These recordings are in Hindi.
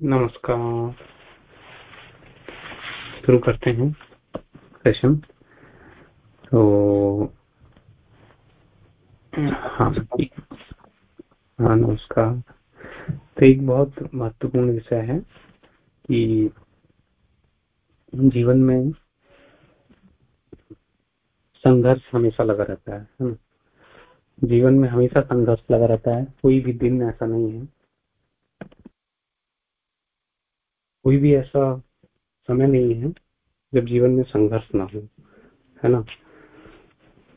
नमस्कार। शुरू करते हैं सेशन तो हाँ। हाँ नमस्कार। तो एक बहुत महत्वपूर्ण विषय है कि जीवन में संघर्ष हमेशा लगा रहता है जीवन में हमेशा संघर्ष लगा रहता है, कोई भी दिन ऐसा नहीं है। कोई भी ऐसा समय नहीं है जब जीवन में संघर्ष ना हो है ना?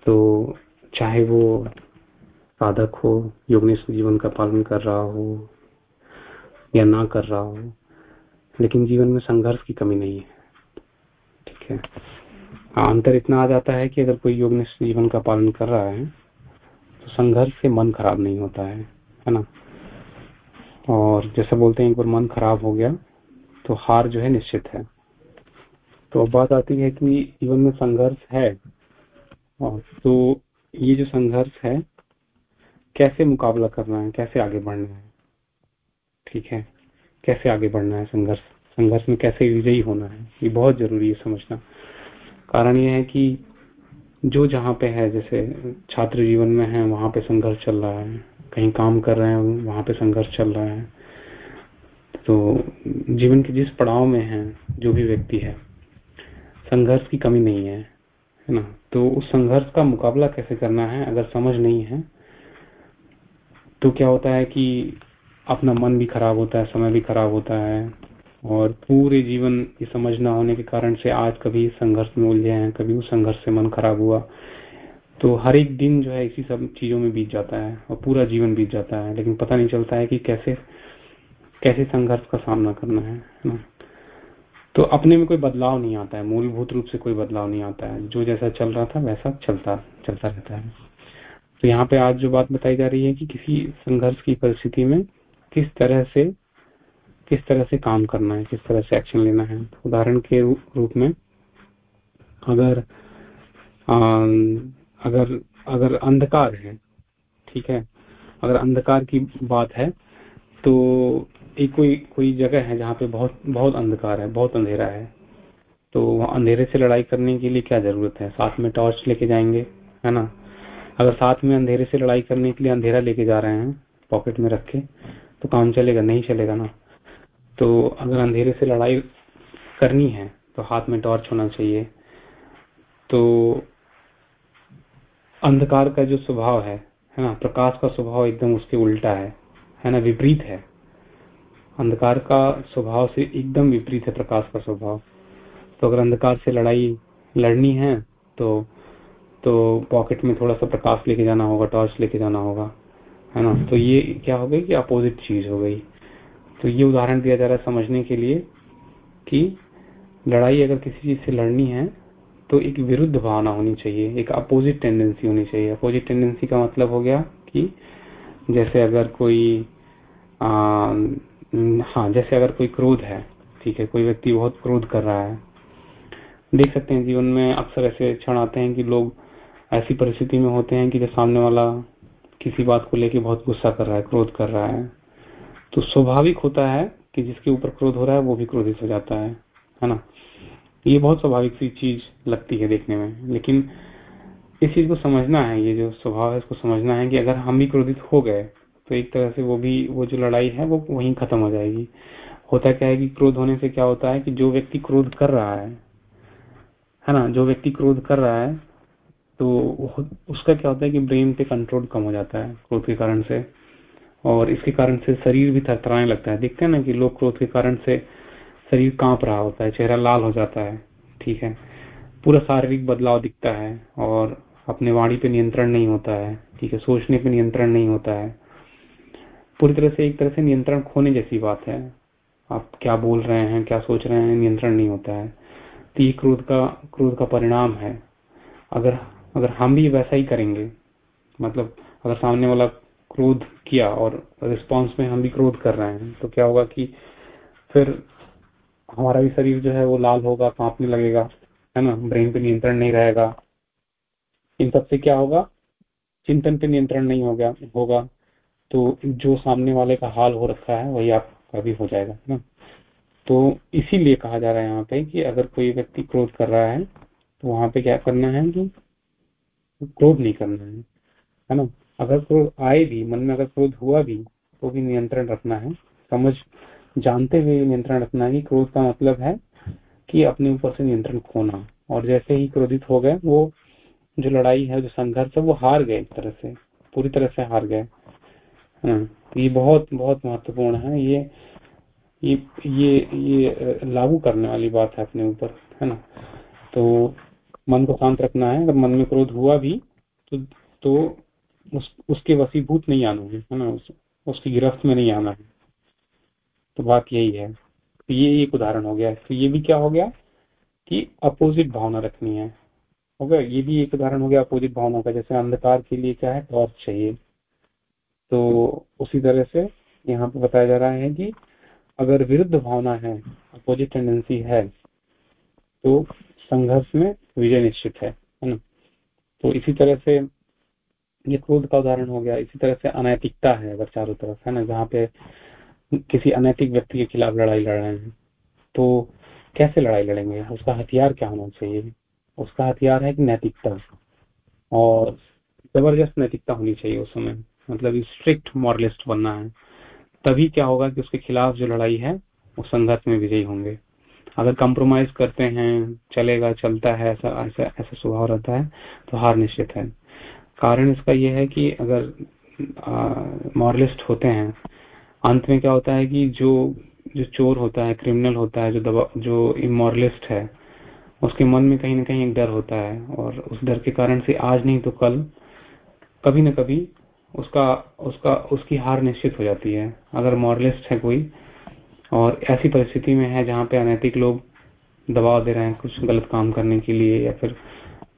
तो चाहे वो साधक हो योगनिष्ठ जीवन का पालन कर रहा हो या ना कर रहा हो लेकिन जीवन में संघर्ष की कमी नहीं है ठीक है? हाँ, अंतर इतना आ जाता है कि अगर कोई योगनिष्ठ जीवन का पालन कर रहा है तो संघर्ष से मन खराब नहीं होता है है ना? और जैसे बोलते हैं एक बार मन खराब हो गया तो हार जो है निश्चित है। तो अब बात आती है कि जीवन में संघर्ष है तो ये जो संघर्ष है, कैसे मुकाबला करना है, कैसे आगे बढ़ना है? ठीक है, कैसे आगे बढ़ना है संघर्ष? संघर्ष में कैसे विजयी होना है? ये बहुत ज़रूरी है समझना। कारण ये है कि जो जहाँ पे है, जैसे छात्र जीवन में है, वहाँ पे संघर्ष चल रहा है। कहीं काम कर रहे हैं, वहाँ पे संघर्ष चल रहा है। तो जीवन के जिस पड़ाव में है, जो भी व्यक्ति है, संघर्ष की कमी नहीं है है ना? तो उस संघर्ष का मुकाबला कैसे करना है, अगर समझ नहीं है तो क्या होता है कि अपना मन भी खराब होता है, समय भी खराब होता है, और पूरे जीवन ये समझ ना होने के कारण से आज कभी संघर्ष में उलझे हैं, कभी उस संघर्ष से मन खराब हुआ तो हर एक दिन जो है इसी सब चीज़ों में बीत जाता है, और पूरा जीवन बीत जाता है, लेकिन पता नहीं चलता है कि कैसे कैसे संघर्ष का सामना करना है ना? तो अपने में कोई बदलाव नहीं आता है मूलभूत रूप से कोई बदलाव नहीं आता है। जो जैसा चल रहा था वैसा चलता चलता रहता है। तो यहाँ पे आज जो बात बताई जा रही है कि किसी संघर्ष की परिस्थिति में किस तरह से किस तरह से काम करना है किस तरह से एक्शन लेना है। उदाहरण के रूप में अगर आ, अगर अगर अंधकार है ठीक है? अगर अंधकार की बात है तो एक कोई कोई जगह है जहाँ पे बहुत बहुत अंधकार है, बहुत अंधेरा है तो वहाँ अंधेरे से लड़ाई करने के लिए क्या ज़रूरत है? साथ में टॉर्च लेके जाएँगे, है ना? अगर साथ में अंधेरे से लड़ाई करने के लिए अंधेरा लेके जा रहे हैं, पॉकेट में रख के तो काम चलेगा, नहीं चलेगा ना? तो अगर अंधेरे से लड़ाई करनी है तो हाथ में टॉर्च होना चाहिए। तो अंधकार का जो स्वभाव है है ना? प्रकाश का स्वभाव एकदम उसके उल्टा है है ना? विपरीत है। अंधकार का स्वभाव से एकदम विपरीत है प्रकाश का स्वभाव। तो अगर अंधकार से लड़ाई लड़नी है तो तो पॉकेट में थोड़ा सा प्रकाश लेके जाना होगा टॉर्च लेके जाना होगा है ना? तो ये क्या हो गई कि अपोजिट चीज़ हो गई। तो ये उदाहरण दिया जा रहा है समझने के लिए कि लड़ाई अगर किसी चीज़ से लड़नी है तो एक विरुद्ध भावना होनी चाहिए एक अपोजिट टेंडेंसी होनी चाहिए। अपोजिट टेंडेंसी का मतलब हो गया कि जैसे अगर कोई आ, हाँ जैसे अगर कोई क्रोध है, ठीक है, कोई व्यक्ति बहुत क्रोध कर रहा है, देख सकते हैं जीवन में अक्सर ऐसे क्षण आते हैं कि लोग ऐसी परिस्थिति में होते हैं कि जब सामने वाला किसी बात को लेके बहुत गुस्सा कर रहा है, क्रोध कर रहा है। तो स्वाभाविक होता है कि जिसके ऊपर क्रोध हो रहा है, वो भी क्रोधित हो जाता है है ना? ये बहुत स्वाभाविक सी चीज़ लगती है देखने में, लेकिन इस चीज़ को समझना है, ये जो स्वभाव है, इसको समझना है कि अगर हम भी क्रोधित हो गए तो एक तरह से वो भी, वो जो लड़ाई है, वो वहीं खत्म हो जाएगी। होता क्या है कि क्रोध होने से क्या होता है कि जो व्यक्ति क्रोध कर रहा है है ना, जो व्यक्ति क्रोध कर रहा है तो उसका क्या होता है कि ब्रेन पे कंट्रोल कम हो जाता है क्रोध के कारण से। और इसके कारण से शरीर भी थरथराने लगता है। देखते हैं ना कि लोग क्रोध के कारण से शरीर काँप रहा होता है, चेहरा लाल हो जाता है, ठीक है। पूरा शारीरिक बदलाव दिखता है और अपने वाणी पे नियंत्रण नहीं होता है, ठीक है, सोचने पे नियंत्रण नहीं होता है। पूरी तरह से एक तरह से नियंत्रण खोने जैसी बात है। आप क्या बोल रहे हैं, क्या सोच रहे हैं, नियंत्रण नहीं होता है। तो ये क्रोध का क्रोध का परिणाम है। अगर अगर हम भी वैसा ही करेंगे मतलब अगर सामने वाला क्रोध किया और रिस्पांस में हम भी क्रोध कर रहे हैं तो क्या होगा कि फिर हमारा भी शरीर जो है वो लाल होगा, कांपने लगेगा, है ना? ब्रेन पे नियंत्रण नहीं रहेगा। इन सबसे क्या होगा? चिंतन पे नियंत्रण नहीं हो गया होगा। तो जो सामने वाले का हाल हो रखा है, वही आप आपका भी हो जाएगा ना? तो इसीलिए कहा जा रहा है यहाँ पे कि अगर कोई व्यक्ति क्रोध कर रहा है तो वहाँ पे क्या करना है कि क्रोध नहीं करना है है ना? अगर क्रोध आए भी, मन में अगर क्रोध हुआ भी तो भी नियंत्रण रखना है। समझ, जानते हुए नियंत्रण रखना है कि क्रोध का मतलब है कि अपने ऊपर से नियंत्रण खोना। और जैसे ही क्रोधित हो गए, वो जो लड़ाई है, जो संघर्ष है, वो हार गए एक तरह से, पूरी तरह से हार गए। ये बहुत बहुत महत्वपूर्ण है। ये ये ये ये लागू करने वाली बात है अपने ऊपर है ना? तो मन को शांत रखना है। अगर मन में क्रोध हुआ भी तो तो उस, उसके वसीभूत नहीं आना है है ना? उस, उसकी गिरफ्त में नहीं आना। है तो बात यही है। तो ये एक उदाहरण हो गया। तो ये भी क्या हो गया कि अपोजिट भावना रखनी है। हो गया? ये भी एक उदाहरण हो गया अपोजिट भावना का। जैसे अंधकार के लिए क्या है? टॉर्च चाहिए। तो उसी तरह से यहाँ पे बताया जा रहा है कि अगर विरुद्ध भावना है अपोजिट टेंडेंसी है तो संघर्ष में विजय निश्चित है है ना? तो इसी तरह से ये क्रोध का उदाहरण हो गया। इसी तरह से अनैतिकता है अगर चारों तरफ़, है ना? जहाँ पे किसी अनैतिक व्यक्ति के खिलाफ लड़ाई लड़ रहे हैं तो कैसे लड़ाई लड़ेंगे? उसका हथियार क्या होना चाहिए? उसका हथियार है कि नैतिकता। और ज़बरदस्त नैतिकता होनी चाहिए उस समय। मतलब स्ट्रिक्ट मॉरलिस्ट बनना है। तभी क्या होगा कि उसके खिलाफ जो लड़ाई है, वो संघर्ष में विजयी होंगे। अगर कॉम्प्रोमाइज करते हैं, चलेगा, चलता है, ऐसा ऐसा ऐसा स्वभाव रहता है तो हार निश्चित है। कारण इसका यह है कि अगर मॉरलिस्ट होते हैं, अंत में क्या होता है कि जो जो चोर होता है क्रिमिनल होता है, जो दबा, जो इमोरलिस्ट है, उसके मन में कहीं ना कहीं एक डर होता है। और उस डर के कारण से आज नहीं तो कल, कभी ना कभी उसका उसका, उसकी हार निश्चित हो जाती है। अगर मॉरलिस्ट है कोई और ऐसी परिस्थिति में है जहाँ पे अनैतिक लोग दबाव दे रहे हैं कुछ गलत काम करने के लिए या फिर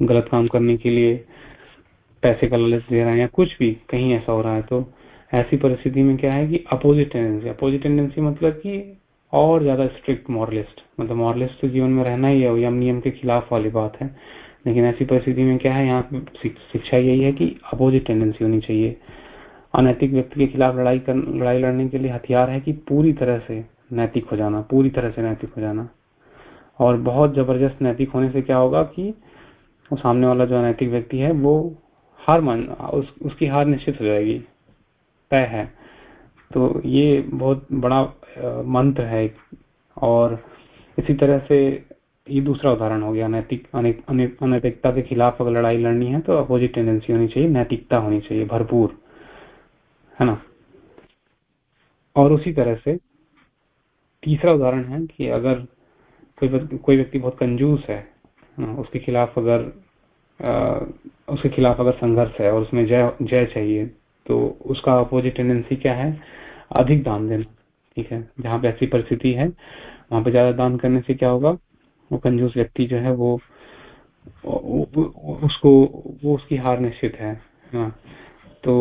गलत काम करने के लिए पैसे का लालच दे रहे हैं या कुछ भी, कहीं ऐसा हो रहा है तो ऐसी परिस्थिति में क्या है कि अपोजिट टेंडेंसी अपोजिट टेंडेंसी मतलब कि और ज़्यादा स्ट्रिक्ट मॉरलिस्ट मतलब मॉरलिस्ट तो जीवन में रहना ही है यम नियम के खिलाफ वाली बात है। लेकिन ऐसी परिस्थिति में क्या है यहाँ शिक्षा यही है कि अपोजिट टेंडेंसी होनी चाहिए। अनैतिक व्यक्ति के खिलाफ लड़ाई कर लड़ाई लड़ने के लिए हथियार है कि पूरी तरह से नैतिक हो जाना पूरी तरह से नैतिक हो जाना। और बहुत ज़बरदस्त नैतिक होने से क्या होगा कि वो सामने वाला जो अनैतिक व्यक्ति है वो हार मान उस, उसकी हार निश्चित हो जाएगी। तय है। तो ये बहुत बड़ा मंत्र है। और इसी तरह से ये दूसरा उदाहरण हो गया नैतिक अनैतिकता के खिलाफ अगर लड़ाई लड़नी है तो अपोजिट टेंडेंसी होनी चाहिए नैतिकता होनी चाहिए भरपूर है ना? और उसी तरह से तीसरा उदाहरण है कि अगर कोई कोई व्यक्ति बहुत कंजूस है उसके खिलाफ अगर आ, उसके खिलाफ अगर संघर्ष है और उसमें जय जय चाहिए तो उसका अपोजिट टेंडेंसी क्या है? अधिक दान देना ठीक है? जहाँ पे ऐसी परिस्थिति है वहाँ पे ज़्यादा दान करने से क्या होगा? वो कंजूस व्यक्ति जो है वो उसको वो उसकी हार निश्चित है हाँ तो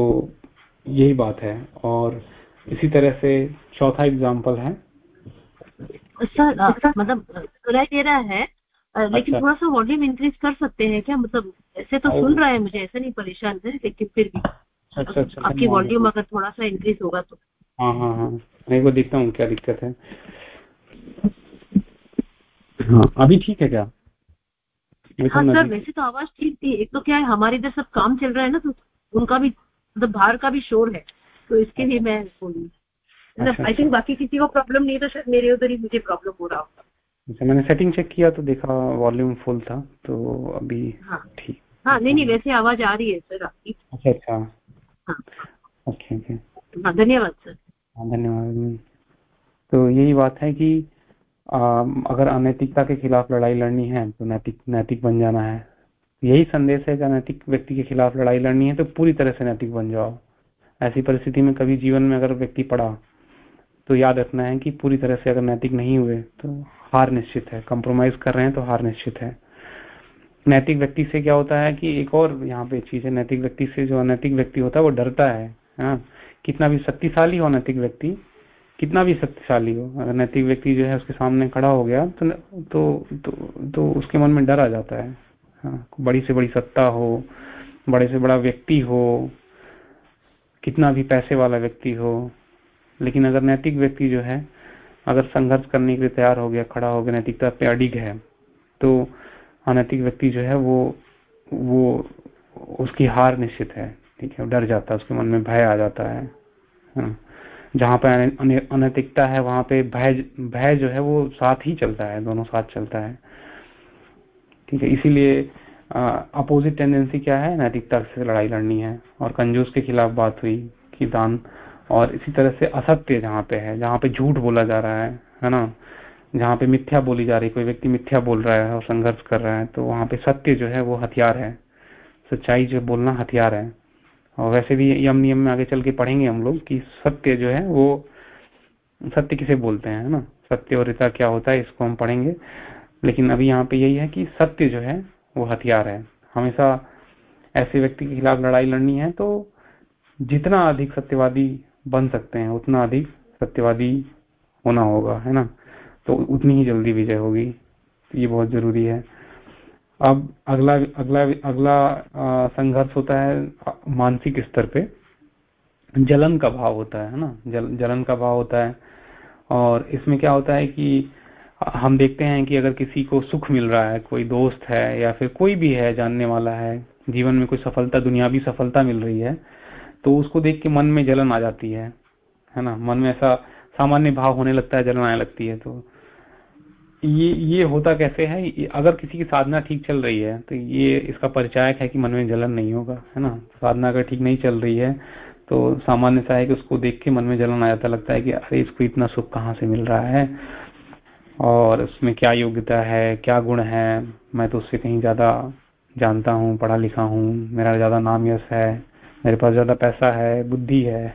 यही बात है। और इसी तरह से चौथा एग्ज़ाम्पल है। सर मतलब सुनाई दे रहा है लेकिन अच्छा। थोड़ा सा वॉल्यूम इंक्रीज कर सकते हैं क्या? मतलब ऐसे तो सुन रहा है मुझे ऐसे नहीं परेशान है लेकिन फिर भी। अच्छा अच्छा आपकी वॉल्यूम अगर थोड़ा सा इंक्रीज होगा तो। हाँ हाँ हाँ। मैं वो देखता हूँ क्या दिक्कत है। हाँ अभी ठीक है क्या? हाँ सर वैसे तो आवाज़ ठीक थी। एक तो क्या है हमारे इधर सब काम चल रहा है ना तो उनका भी मतलब बाहर का भी शोर है। तो इसके लिए मैं बोली। मतलब आई थिंक बाकी किसी को प्रॉब्लम नहीं था शायद मेरे उधर ही मुझे प्रॉब्लम हो रहा होगा। अच्छा मैंने सेटिंग चेक किया तो देखा वॉल्यूम फुल था तो अभी हाँ। ठीक। हाँ नहीं नहीं वैसे आवाज़ आ रही है सर आपकी। अच्छा अच्छा। हाँ। Okay okay. हाँ धन्यवाद सर। हाँ धन्यवाद। तो यही बात है कि अगर अनैतिकता के खिलाफ लड़ाई लड़नी है तो नैतिक नैतिक बन जाना है। यही संदेश है कि अनैतिक व्यक्ति के खिलाफ लड़ाई लड़नी है तो पूरी तरह से नैतिक बन जाओ। ऐसी परिस्थिति में कभी जीवन में अगर व्यक्ति पड़ा तो याद रखना है कि पूरी तरह से अगर नैतिक नहीं हुए तो हार निश्चित है। कॉम्प्रोमाइज कर रहे हैं तो हार निश्चित है। नैतिक व्यक्ति से क्या होता है कि एक और यहाँ पे चीज़ है, नैतिक व्यक्ति से जो अनैतिक व्यक्ति होता है, वो डरता है हाँ। कितना भी शक्तिशाली हो नैतिक व्यक्ति कितना भी शक्तिशाली हो अगर नैतिक व्यक्ति जो है उसके सामने खड़ा हो गया तो तो तो, तो उसके मन में डर आ जाता है। हाँ बड़ी से बड़ी सत्ता हो बड़े से बड़ा व्यक्ति हो कितना भी पैसे वाला व्यक्ति हो लेकिन अगर नैतिक व्यक्ति जो है अगर संघर्ष करने के लिए तैयार हो गया खड़ा हो गया नैतिकता पे अडिग है तो अनैतिक व्यक्ति जो है वो वो उसकी हार निश्चित है। ठीक है डर जाता है उसके मन में भय आ जाता है। हाँ। जहाँ पे अनैतिकता है, वहाँ पे भय भय जो है वो साथ ही चलता है, दोनों साथ चलता है। ठीक है, इसीलिए अपोजिट टेंडेंसी क्या है? नैतिकता से लड़ाई लड़नी है। और कंजूस के खिलाफ बात हुई कि दान, और इसी तरह से असत्य जहाँ पे है, जहाँ पे झूठ बोला जा रहा है है ना? जहाँ पे मिथ्या बोली जा रही कोई व्यक्ति मिथ्या बोल रहा है और संघर्ष कर रहा है तो वहाँ पे सत्य जो है वो हथियार है। सच्चाई जो बोलना हथियार है। और वैसे भी यम नियम में आगे चल के पढ़ेंगे हम लोग कि सत्य जो है वो सत्य किसे बोलते हैं ना? सत्य और रिता क्या होता है इसको हम पढ़ेंगे। लेकिन अभी यहाँ पे यही है कि सत्य जो है वो हथियार है। हमेशा ऐसे व्यक्ति के खिलाफ लड़ाई लड़नी है तो जितना अधिक सत्यवादी बन सकते हैं, उतना अधिक सत्यवादी होना होगा, है ना? तो उतनी ही जल्दी विजय होगी। तो ये बहुत ज़रूरी है। अब अगला अगला अगला संघर्ष होता है मानसिक स्तर पे। जलन का भाव होता है ना? जल, जलन का भाव होता है। और इसमें क्या होता है कि हम देखते हैं कि अगर किसी को सुख मिल रहा है कोई दोस्त है या फिर कोई भी है जानने वाला है जीवन में कोई सफलता दुनियावी सफलता मिल रही है तो उसको देख के मन में जलन आ जाती है है ना? मन में ऐसा सामान्य भाव होने लगता है जलन आने लगती है तो ये ये होता कैसे है? अगर किसी की साधना ठीक चल रही है तो ये इसका परिचायक है कि मन में जलन नहीं होगा, है ना? साधना अगर ठीक नहीं चल रही है तो सामान्य सा है कि उसको देख के मन में जलन आ जाता, लगता है कि अरे, इसको इतना सुख कहाँ से मिल रहा है? और उसमें क्या योग्यता है, क्या गुण है? मैं तो उससे कहीं ज़्यादा जानता हूँ, पढ़ा लिखा हूँ, मेरा ज़्यादा नाम यश है, मेरे पास ज़्यादा पैसा है, बुद्धि है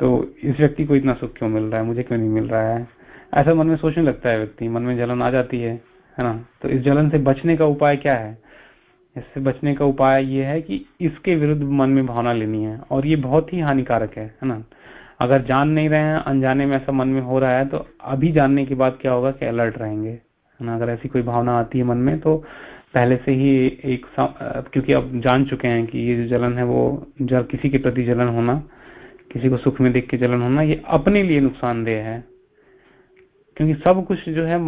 तो इस व्यक्ति को इतना सुख क्यों मिल रहा है? मुझे क्यों नहीं मिल रहा है? ऐसा मन में सोचने लगता है व्यक्ति, मन में जलन आ जाती है है ना? तो इस जलन से बचने का उपाय क्या है? इससे बचने का उपाय ये है कि इसके विरुद्ध मन में भावना लेनी है, और ये बहुत ही हानिकारक है है ना? अगर जान नहीं रहे हैं, अनजाने में ऐसा मन में हो रहा है तो अभी जानने के बाद क्या होगा कि अलर्ट रहेंगे, है ना? अगर ऐसी कोई भावना आती है मन में तो पहले से ही एक क्योंकि अब जान चुके हैं कि ये जो जलन है, वो जल किसी के प्रति जलन होना, किसी को सुख में देख के जलन होना, ये अपने लिए नुकसानदेह है। क्योंकि सब कुछ जो है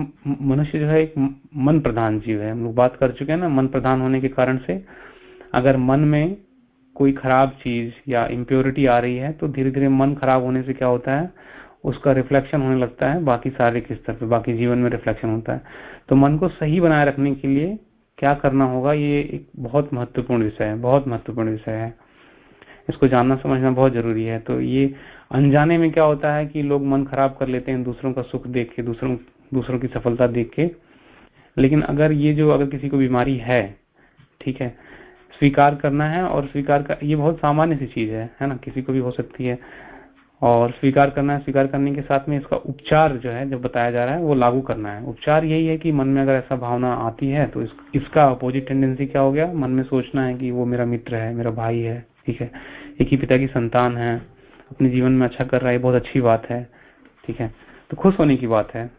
मनुष्य जो है एक मन प्रधान जीव है। हम लोग बात कर चुके हैं ना मन प्रधान होने के कारण से। अगर मन में कोई खराब चीज़ या इम्प्योरिटी आ रही है तो धीरे धीरे मन खराब होने से क्या होता है? उसका रिफ्लेक्शन होने लगता है, बाकी सारे के स्तर पे बाकी जीवन में रिफ्लेक्शन होता है। तो मन को सही बनाए रखने के लिए क्या करना होगा, ये एक बहुत महत्वपूर्ण विषय है, बहुत महत्वपूर्ण विषय है। इसको जानना, समझना बहुत ज़रूरी है। तो ये अनजाने में क्या होता है कि लोग मन खराब कर लेते हैं दूसरों का सुख देख के दूसरों दूसरों की सफलता देख के। लेकिन अगर ये जो अगर किसी को बीमारी है ठीक है स्वीकार करना है और स्वीकार कर ये बहुत सामान्य सी चीज़ है है ना? किसी को भी हो सकती है। और स्वीकार करना है स्वीकार करने के साथ में इसका उपचार जो है जो बताया जा रहा है वो लागू करना है। उपचार यही है कि मन में अगर ऐसा भावना आती है तो इस, इसका अपोजिट टेंडेंसी क्या हो गया? मन में सोचना है कि वो मेरा मित्र है मेरा भाई है ठीक है। एक ही पिता की संतान है अपने जीवन में अच्छा कर रहा है बहुत अच्छी बात है, ठीक है? तो खुश होने की बात है।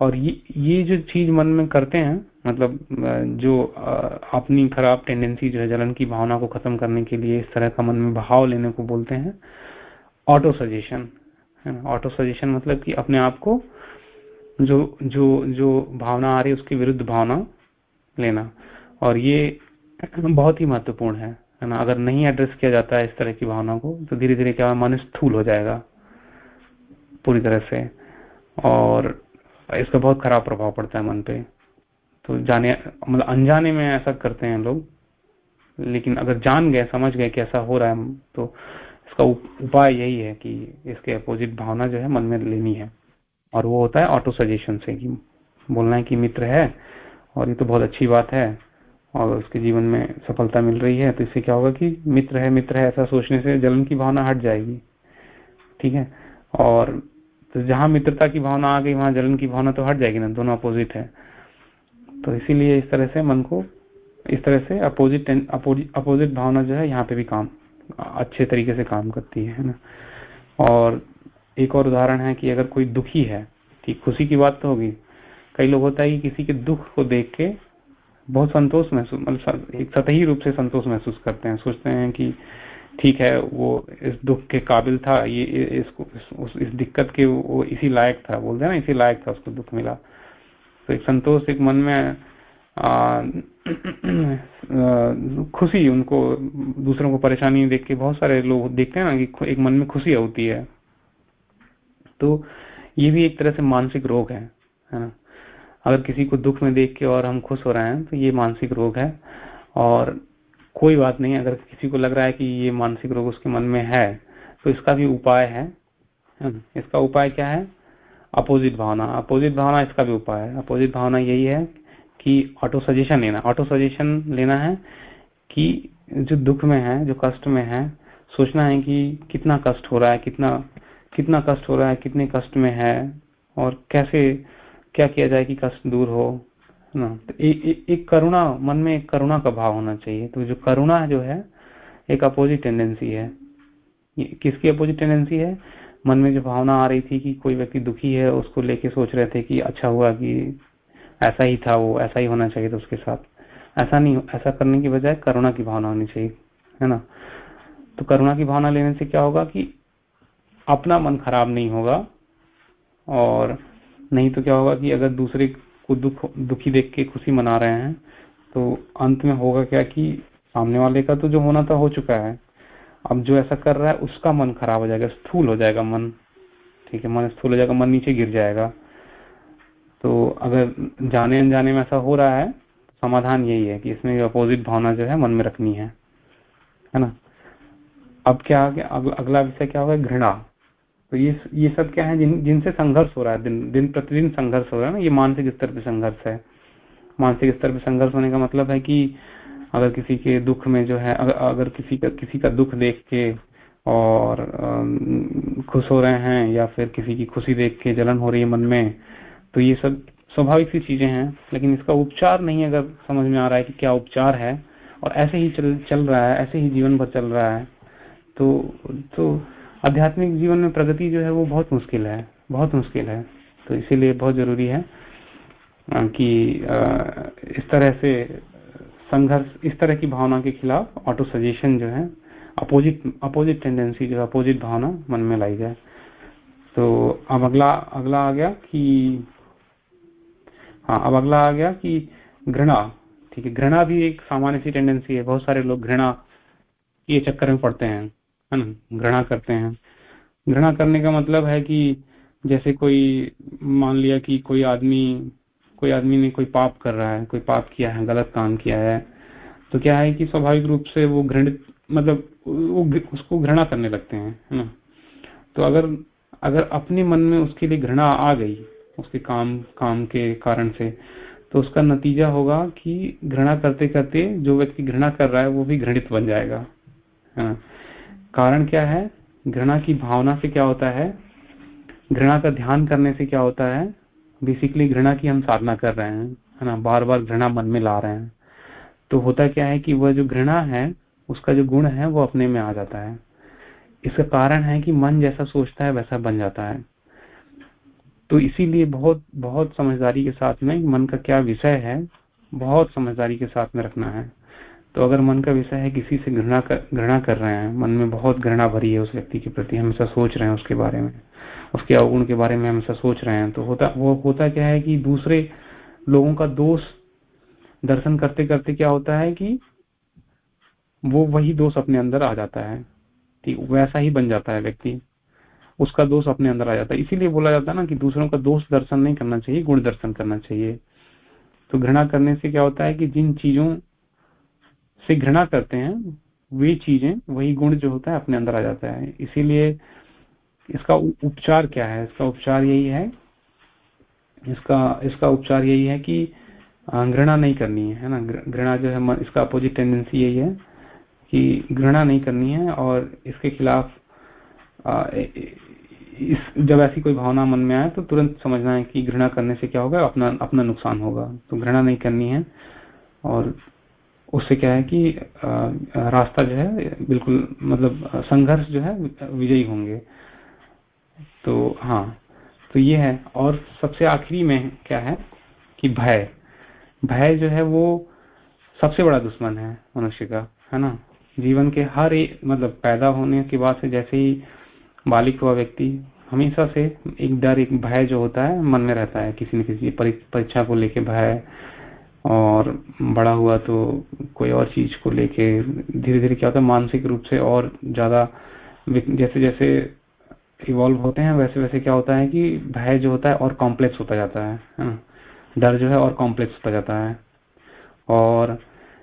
और ये ये जो चीज़ मन में करते हैं मतलब जो अपनी खराब टेंडेंसी जो है, जलन की भावना को खत्म करने के लिए इस तरह का मन में भाव लेने को बोलते हैं ऑटो सजेशन है ना? ऑटो सजेशन मतलब कि अपने आप को जो जो जो भावना आ रही है, उसके विरुद्ध भावना लेना। और ये बहुत ही महत्वपूर्ण है। है ना? अगर नहीं एड्रेस किया जाता है इस तरह की भावना को तो धीरे धीरे क्या मन स्थूल हो जाएगा पूरी तरह से। और इसका बहुत खराब प्रभाव पड़ता है मन पे। तो जाने मतलब अनजाने में ऐसा करते हैं लोग, लेकिन अगर जान गए, समझ गए कि ऐसा हो रहा है तो इसका उपाय यही है कि इसके अपोजिट भावना जो है मन में लेनी है। और वो होता है ऑटो सजेशन से कि बोलना है कि मित्र है, और ये तो बहुत अच्छी बात है। और उसके जीवन में सफलता मिल रही है तो इससे क्या होगा कि मित्र है मित्र है ऐसा सोचने से जलन की भावना हट जाएगी। ठीक है? और तो जहाँ मित्रता की भावना आ गई, वहाँ जलन की भावना तो हट जाएगी ना, दोनों अपोजिट है। तो इसीलिए इस तरह से मन को, इस तरह से अपोजिट अपोजिट भावना जो है, यहाँ पे भी काम, अच्छे तरीके से काम करती है ना? और एक और उदाहरण है कि अगर कोई दुखी है, ठीक, खुशी की बात तो होगी। कई लोग होता है कि किसी के दुख को देख के बहुत संतोष महसूस मतलब एक सतही रूप से संतोष महसूस करते हैं। सोचते हैं कि ठीक है वो इस दुख के काबिल था ये इसको इस, इस दिक्कत के वो इसी लायक था बोलते हैं ना इसी लायक था उसको दुख मिला। तो एक संतोष एक मन में आ, खुशी उनको दूसरों को परेशानी देख के बहुत सारे लोग देखते हैं ना कि एक मन में खुशी होती है। तो ये भी एक तरह से मानसिक रोग है है ना? अगर किसी को दुख में देख के और हम खुश हो रहे हैं तो ये मानसिक रोग है। और कोई बात नहीं, अगर किसी को लग रहा है कि ये मानसिक रोग उसके मन में है तो इसका भी उपाय है। इसका उपाय क्या है? अपोजिट भावना। अपोजिट भावना इसका भी उपाय है। अपोजिट भावना यही है कि ऑटो सजेशन लेना। ऑटो सजेशन लेना है कि जो दुख में है, जो कष्ट में है, सोचना है कि कितना कष्ट हो रहा है, कितना कितना कष्ट हो रहा है, कितने कष्ट में है, और कैसे क्या किया जाए कि कष्ट दूर हो ना? तो ए, ए, एक करुणा मन में एक करुणा का भाव होना चाहिए। तो जो करुणा जो है एक अपोजिट टेंडेंसी है। किसकी अपोजिट टेंडेंसी है? मन में जो भावना आ रही थी कि कोई व्यक्ति दुखी है उसको लेके सोच रहे थे कि अच्छा हुआ कि ऐसा ही था वो ऐसा ही होना चाहिए था उसके साथ। ऐसा नहीं ऐसा करने की बजाय करुणा की भावना होनी चाहिए है ना? तो करुणा की भावना लेने से क्या होगा कि अपना मन खराब नहीं होगा और नहीं तो क्या होगा कि अगर दूसरे को दुख, दुखी देख के खुशी मना रहे हैं तो अंत में होगा क्या कि सामने वाले का तो जो होना था हो चुका है। अब जो ऐसा कर रहा है, उसका मन खराब हो जाएगा, स्थूल हो जाएगा मन। ठीक है, मन स्थूल हो जाएगा, मन नीचे गिर जाएगा। तो अगर जाने अनजाने में ऐसा हो रहा है, समाधान यही है कि इसमें अपोजिट भावना जो है, मन में रखनी है। है ना? अब क्या अगला विषय क्या होगा? घृणा। तो ये ये सब क्या है जिन जिनसे संघर्ष हो रहा है दिन दिन प्रतिदिन संघर्ष हो रहा है ना ये मानसिक स्तर पे संघर्ष है। मानसिक स्तर पे संघर्ष होने का मतलब है कि अगर किसी के दुख में जो है अगर, अगर किसी का किसी का दुख देख के और खुश हो रहे हैं या फिर किसी की खुशी देख के जलन हो रही है मन में तो ये सब स्वाभाविक सी चीज़ें हैं लेकिन इसका उपचार नहीं अगर समझ में आ रहा है कि क्या उपचार है और ऐसे ही चल चल रहा है ऐसे ही जीवन भर चल रहा है तो तो आध्यात्मिक जीवन में प्रगति जो है वो बहुत मुश्किल है, बहुत मुश्किल है। तो इसीलिए बहुत ज़रूरी है कि इस तरह से संघर्ष, इस तरह की भावना के खिलाफ ऑटो सजेशन जो है अपोजिट अपोजिट टेंडेंसी जो है अपोजिट भावना मन में लाई जाए। तो अब अगला अगला आ गया कि हाँ अब अगला आ गया कि घृणा, ठीक है, घृणा भी एक सामान्य सी टेंडेंसी है, बहुत सारे लोग घृणा के चक्कर में पड़ते हैं। है ना, घृणा करते हैं। घृणा करने का मतलब है कि जैसे कोई, मान लिया कि कोई आदमी कोई आदमी ने कोई पाप कर रहा है, कोई पाप किया है, गलत काम किया है तो क्या है कि स्वाभाविक रूप से वो घृणित मतलब वो उसको घृणा करने लगते हैं, है ना। तो अगर अगर अपने मन में उसके लिए घृणा आ गई, उसके काम काम के कारण से तो उसका नतीजा होगा कि घृणा करते करते जो व्यक्ति घृणा कर रहा है, वो भी घृणित बन जाएगा, है ना। कारण क्या है? घृणा की भावना से क्या होता है? घृणा का ध्यान करने से क्या होता है? बेसिकली घृणा की हम साधना कर रहे हैं, है ना? बार बार घृणा मन में ला रहे हैं। तो होता क्या है कि वह जो घृणा है, उसका जो गुण है, वो अपने में आ जाता है। इसका कारण है कि मन जैसा सोचता है, वैसा बन जाता है। तो इसीलिए बहुत बहुत समझदारी के साथ में मन का क्या विषय है, बहुत समझदारी के साथ में रखना है। तो अगर मन का विषय है किसी से घृणा कर घृणा कर रहे हैं, मन में बहुत घृणा भरी है उस व्यक्ति के प्रति, हमेशा सोच रहे हैं उसके बारे में, उसके अवगुण के बारे में हमेशा सोच रहे हैं तो होता, वो होता क्या है कि दूसरे लोगों का दोष दर्शन करते करते क्या होता है कि वो वही दोष अपने अंदर आ जाता है ठीक वैसा ही बन जाता है व्यक्ति, उसका दोष अपने अंदर आ जाता है। इसीलिए बोला जाता है ना कि दूसरों का दोष दर्शन नहीं करना चाहिए, गुण दर्शन करना चाहिए। तो घृणा करने से क्या होता है कि जिन चीज़ों से घृणा करते हैं वे चीज़ें वही गुण जो होता है अपने अंदर आ जाता है। इसीलिए इसका उपचार क्या है? इसका उपचार यही है इसका इसका उपचार यही है कि घृणा नहीं करनी है ना? घृणा जो है इसका अपोजिट टेंडेंसी यही है कि घृणा नहीं करनी है और इसके खिलाफ आ, इस जब ऐसी कोई भावना मन में आए तो तुरंत समझना है कि घृणा करने से क्या होगा? अपना अपना नुकसान होगा। तो घृणा नहीं करनी है और उससे क्या है कि रास्ता जो है, बिल्कुल मतलब संघर्ष जो है, विजयी होंगे। तो हाँ तो ये है। और सबसे आखिरी में क्या है कि भय। भय जो है वो सबसे बड़ा दुश्मन है मनुष्य का, है ना? जीवन के हर एक मतलब पैदा होने के बाद से जैसे ही बालिक हुआ व्यक्ति, हमेशा से एक डर, एक भय जो होता है, मन में रहता है, किसी न किसी परीक्षा को लेके भय और बड़ा हुआ तो कोई और चीज़ को लेके धीरे धीरे क्या होता है मानसिक रूप से और ज़्यादा जैसे जैसे इवॉल्व होते हैं वैसे वैसे क्या होता है कि भय जो होता है और कॉम्प्लेक्स होता जाता है। डर जो है और कॉम्प्लेक्स होता जाता है। और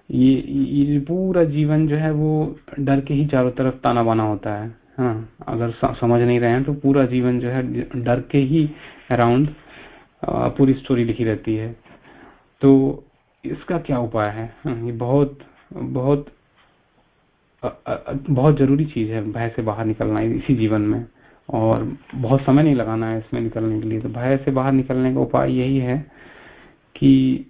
ये, ये पूरा जीवन जो है वो डर के ही चारों तरफ़ ताना बाना होता है हाँ अगर समझ नहीं रहे हैं तो पूरा जीवन जो है डर के ही अराउंड पूरी स्टोरी लिखी रहती है। तो इसका क्या उपाय है? हाँ, ये बहुत बहुत बहुत ज़रूरी चीज़ है भय से बाहर निकलना इसी जीवन में। और बहुत समय नहीं लगाना है इसमें निकलने के लिए। तो भय से बाहर निकलने का उपाय यही है कि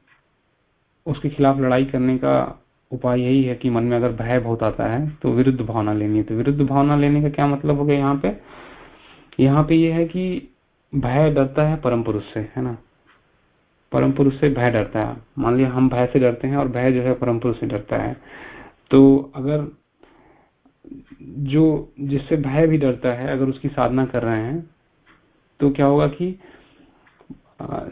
उसके खिलाफ लड़ाई करने का उपाय यही है कि मन में अगर भय बहुत आता है तो विरुद्ध भावना लेनी है। तो विरुद्ध भावना लेने का क्या मतलब हो गया यहाँ पे? यहाँ पे ये है कि भय डरता है परम पुरुष से है ना? परम पुरुष से भय डरता है। मान लिया हम भय से डरते हैं और भय जो है परम पुरुष से डरता है। तो अगर जो जिससे भय भी डरता है, अगर उसकी साधना कर रहे हैं तो क्या होगा कि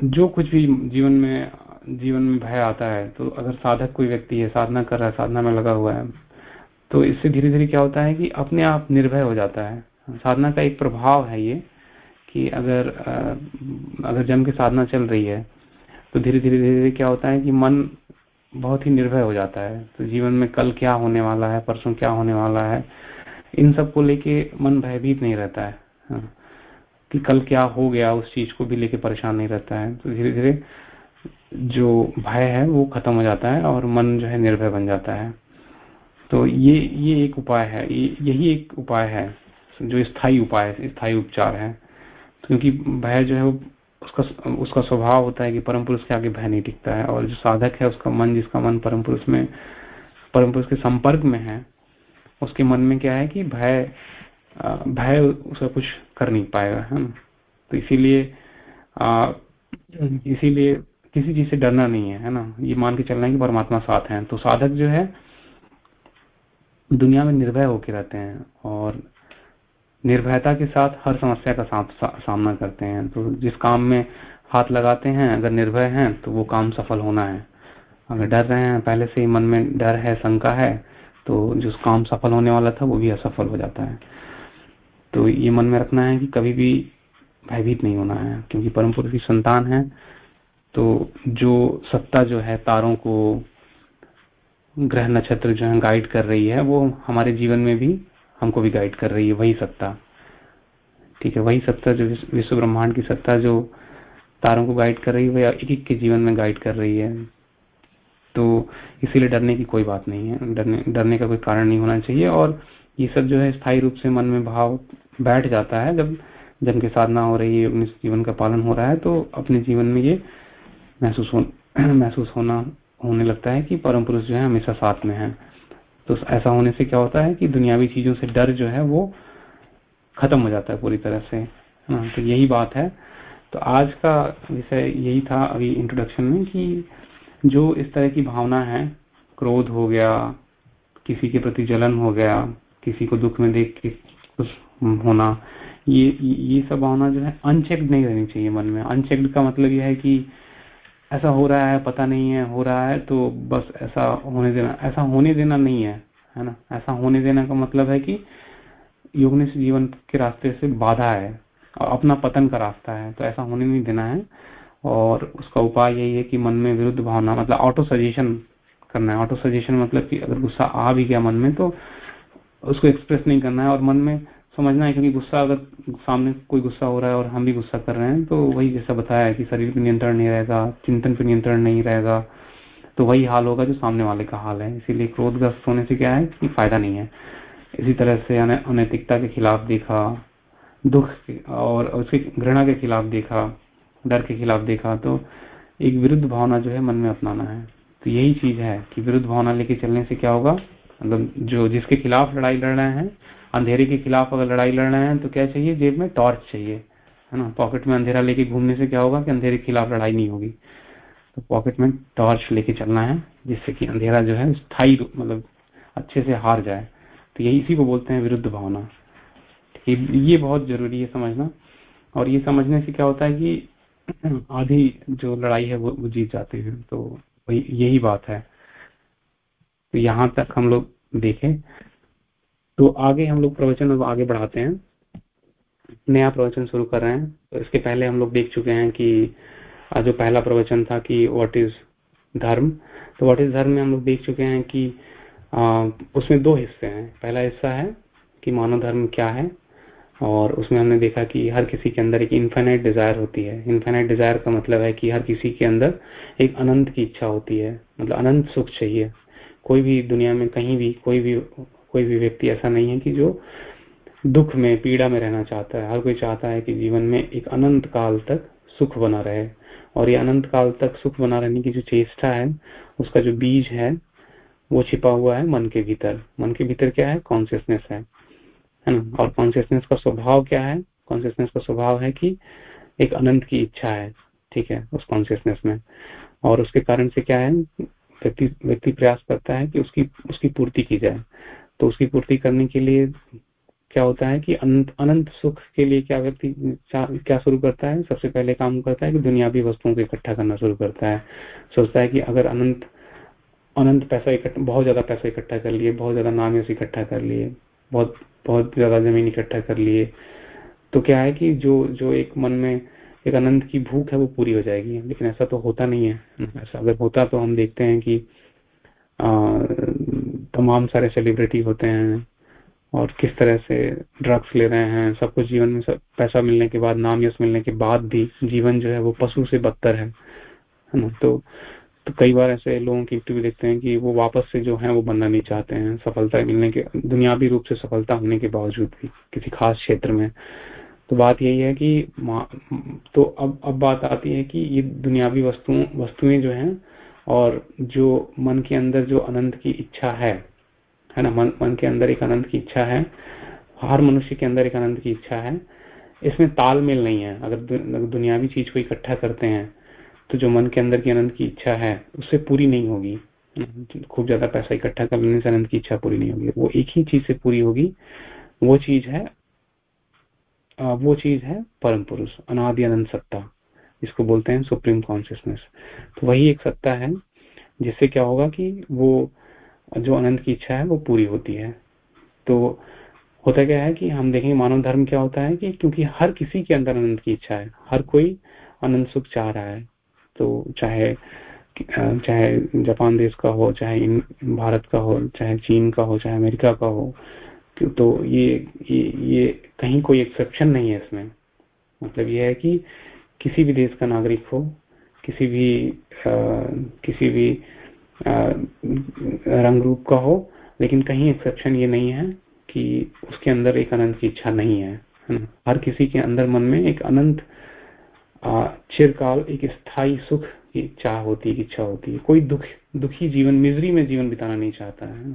जो कुछ भी जीवन में जीवन में भय आता है तो अगर साधक कोई व्यक्ति है, साधना कर रहा है, साधना में लगा हुआ है तो इससे धीरे धीरे क्या होता है कि अपने आप निर्भय हो जाता है। साधना का एक प्रभाव है ये कि अगर अगर जम के साधना चल रही है तो धीरे धीरे धीरे धीरे क्या होता है कि मन बहुत ही निर्भय हो जाता है। तो जीवन में कल क्या होने वाला है, परसों क्या होने वाला है, इन सबको लेके मन भयभीत नहीं रहता है। हाँ। कि कल क्या हो गया, उस चीज़ को भी लेके परेशान नहीं रहता है। तो धीरे धीरे जो भय है, वो खत्म हो जाता है और मन जो है निर्भय बन जाता है। तो ये ये एक उपाय है। यही एक उपाय है, जो स्थायी उपाय स्थायी उपचार है। क्योंकि भय जो है वो उसका उसका स्वभाव होता है कि परम पुरुष के आगे भय नहीं टिकता है और जो साधक है उसका मन, जिसका मन परम पुरुष में, परम पुरुष के संपर्क में है, उसके मन में क्या है कि भय भय उसका कुछ कर नहीं पाएगा, है ना? तो इसीलिए इसीलिए किसी चीज़ से डरना नहीं है है ना? ये मान के चलना है कि परमात्मा साथ है। तो साधक जो है, दुनिया में निर्भय होकर रहते हैं और निर्भयता के साथ हर समस्या का सा, सामना करते हैं। तो जिस काम में हाथ लगाते हैं अगर निर्भय हैं तो वो काम सफल होना है। अगर डर रहे हैं पहले से ही मन में डर है शंका है तो जो काम सफल होने वाला था वो भी असफल हो जाता है। तो ये मन में रखना है कि कभी भी भयभीत नहीं होना है क्योंकि परम पुरुष की संतान है। तो जो सत्ता जो है तारों को ग्रह नक्षत्र जो है गाइड कर रही है वो हमारे जीवन में भी हमको भी गाइड कर रही है, वही सत्ता। ठीक है, वही सत्ता जो विश्व ब्रह्मांड की सत्ता जो तारों को गाइड कर रही है, वह एक एक के जीवन में गाइड कर रही है। तो इसीलिए डरने की कोई बात नहीं है। डरने डरने का कोई कारण नहीं होना चाहिए और ये सब जो है स्थायी रूप से मन में भाव बैठ जाता है। जब जन की साधना हो रही है, अपने जीवन का पालन हो रहा है तो अपने जीवन में ये महसूस हो महसूस होना होने लगता है कि परम पुरुष जो है हमेशा साथ में है। तो ऐसा होने से क्या होता है कि दुनियावी चीज़ों से डर जो है वो खत्म हो जाता है पूरी तरह से। हाँ तो यही बात है। तो आज का विषय यही था अभी इंट्रोडक्शन में कि जो इस तरह की भावना है, क्रोध हो गया, किसी के प्रति जलन हो गया, किसी को दुख में देख के कुछ होना, ये ये सब भावना जो है अनचेक्ड नहीं रहनी चाहिए मन में। अनचेक्ड का मतलब यह है कि ऐसा हो रहा है, पता नहीं है, हो रहा है तो बस ऐसा होने देना, ऐसा होने देना नहीं है है ना? ऐसा होने देना का मतलब है कि योग जीवन के रास्ते से बाधा है, और अपना पतन का रास्ता है तो ऐसा होने नहीं देना है। और उसका उपाय यही है कि मन में विरुद्ध भावना मतलब ऑटो सजेशन करना है। ऑटो सजेशन मतलब कि अगर गुस्सा आ भी गया मन में तो उसको एक्सप्रेस नहीं करना है, और मन में समझना है, क्योंकि गुस्सा अगर सामने कोई गुस्सा हो रहा है और हम भी गुस्सा कर रहे हैं तो वही जैसा बताया है कि शरीर पर नियंत्रण नहीं रहेगा, चिंतन पर नियंत्रण नहीं रहेगा तो वही हाल होगा जो सामने वाले का हाल है। इसीलिए क्रोधग्रस्त होने से क्या है कि फ़ायदा नहीं है। इसी तरह से अनैतिकता के खिलाफ देखा, दुख और उसकी घृणा के खिलाफ देखा, डर के खिलाफ देखा तो एक विरुद्ध भावना जो है मन में अपनाना है। तो यही चीज़ है कि विरुद्ध भावना लेके चलने से क्या होगा? मतलब जो जिसके खिलाफ लड़ाई लड़ रहे हैं अंधेरे के खिलाफ अगर लड़ाई लड़ रहे हैं तो क्या चाहिए? जेब में टॉर्च चाहिए है ना? पॉकेट में अंधेरा लेके घूमने से क्या होगा कि अंधेरे के खिलाफ लड़ाई नहीं होगी। तो पॉकेट में टॉर्च लेके चलना है जिससे कि अंधेरा जो है स्थायी मतलब अच्छे से हार जाए। तो यही इसी को बोलते हैं विरुद्ध भावना। ये बहुत ज़रूरी है समझना। और ये समझने से क्या होता है कि आधी जो लड़ाई है वो, वो जीत जाती है। तो यही बात है। तो यहाँ तक हम लोग देखें। तो आगे हम लोग प्रवचन अब आगे बढ़ाते हैं। नया प्रवचन शुरू कर रहे हैं। तो इसके पहले हम लोग देख चुके हैं कि जो पहला प्रवचन था कि व्हाट इज़ धर्म? तो व्हाट इज़ धर्म में हम लोग देख चुके हैं कि आ, उसमें दो हिस्से हैं। पहला हिस्सा है कि मानव धर्म क्या है और उसमें हमने देखा कि हर किसी के अंदर एक इन्फाइनाइट डिज़ायर होती है। इन्फाइनाइट डिज़ायर का मतलब है कि हर किसी के अंदर एक अनंत की इच्छा होती है। मतलब अनंत सुख चाहिए। कोई भी दुनिया में कहीं भी कोई भी कोई भी व्यक्ति ऐसा नहीं है कि जो दुख में, पीड़ा में रहना चाहता है। हर कोई चाहता है कि जीवन में एक अनंत काल तक सुख बना रहे और ये अनंत काल तक सुख बना रहने की जो चेष्टा है, उसका जो बीज है, वो छिपा हुआ है मन के भीतर। मन के भीतर क्या है? कॉन्सियसनेस है। है ना? और कॉन्सियसनेस का स्वभाव क्या है? कॉन्सियसनेस का स्वभाव है कि एक अनंत की इच्छा है, ठीक है, उस कॉन्सियसनेस में। और उसके कारण से क्या है? व्यक्ति व्यक्ति प्रयास करता है कि उसकी उसकी पूर्ति की जाए। तो उसकी पूर्ति करने के लिए क्या होता है कि अनंत अनंत सुख के लिए क्या व्यक्ति क्या शुरू करता है? सबसे पहले काम करता है कि दुनियावी वस्तुओं को इकट्ठा करना शुरू करता है। सोचता है कि अगर अनंत अनंत पैसा इकट्ठा बहुत ज़्यादा पैसा इकट्ठा कर लिए बहुत ज़्यादा नाम इकट्ठा कर लिए बहुत बहुत ज़्यादा ज़मीन इकट्ठा कर लिए तो क्या है कि जो जो एक मन में एक अनंत की भूख है वो पूरी हो जाएगी। लेकिन ऐसा तो होता नहीं है। ऐसा अगर होता तो हम देखते हैं कि तमाम सारे सेलिब्रिटी होते हैं और किस तरह से ड्रग्स ले रहे हैं, सब कुछ जीवन में सब पैसा मिलने के बाद, नाम यश मिलने के बाद भी जीवन जो है वो पशु से बदतर है है ना? तो तो कई बार ऐसे लोगों की भी देखते हैं कि वो वापस से जो है वो बनना नहीं चाहते हैं, सफलता मिलने के, दुनियावी रूप से सफलता होने के बावजूद भी किसी खास क्षेत्र में। तो बात यही है कि तो अब अब बात आती है कि ये दुनियावी वस्तुओं वस्तुएँ जो हैं और जो मन के अंदर जो अनंत की इच्छा है है ना? मन मन के अंदर एक आनंद की इच्छा है, हर मनुष्य के अंदर एक आनंद की इच्छा है। इसमें तालमेल नहीं है। अगर दुनियावी चीज़ को इकट्ठा करते हैं तो जो मन के अंदर की आनंद की इच्छा है, उससे पूरी नहीं होगी। खूब ज़्यादा पैसा इकट्ठा कर लेने से आनंद की इच्छा पूरी नहीं होगी। वो एक ही चीज़ से पूरी होगी। वो चीज़ है वो चीज़ है परम पुरुष, अनादि अनंत सत्ता, जिसको बोलते हैं सुप्रीम कॉन्शियसनेस। तो वही एक सत्ता है, जिससे क्या होगा कि वो जो अनंत की इच्छा है वो पूरी होती है। तो होता क्या है कि हम देखेंगे मानव धर्म क्या होता है कि क्योंकि हर किसी के अंदर अनंत की इच्छा है हर कोई अनंत सुख चाह रहा है। तो चाहे चाहे जापान देश का हो चाहे भारत का हो चाहे चीन का हो चाहे अमेरिका का हो तो ये ये ये कहीं कोई एक्सेप्शन नहीं है इसमें। मतलब ये है कि किसी भी देश का नागरिक हो किसी भी आ, किसी भी रंग रूप का हो लेकिन कहीं एक्सेप्शन ये नहीं है कि उसके अंदर एक अनंत की इच्छा नहीं है हर किसी के अंदर मन में एक अनंत चिरकाल एक स्थायी सुख की इच्छा होती है इच्छा होती है। कोई दुख दुखी जीवन मिजरी में जीवन बिताना नहीं चाहता है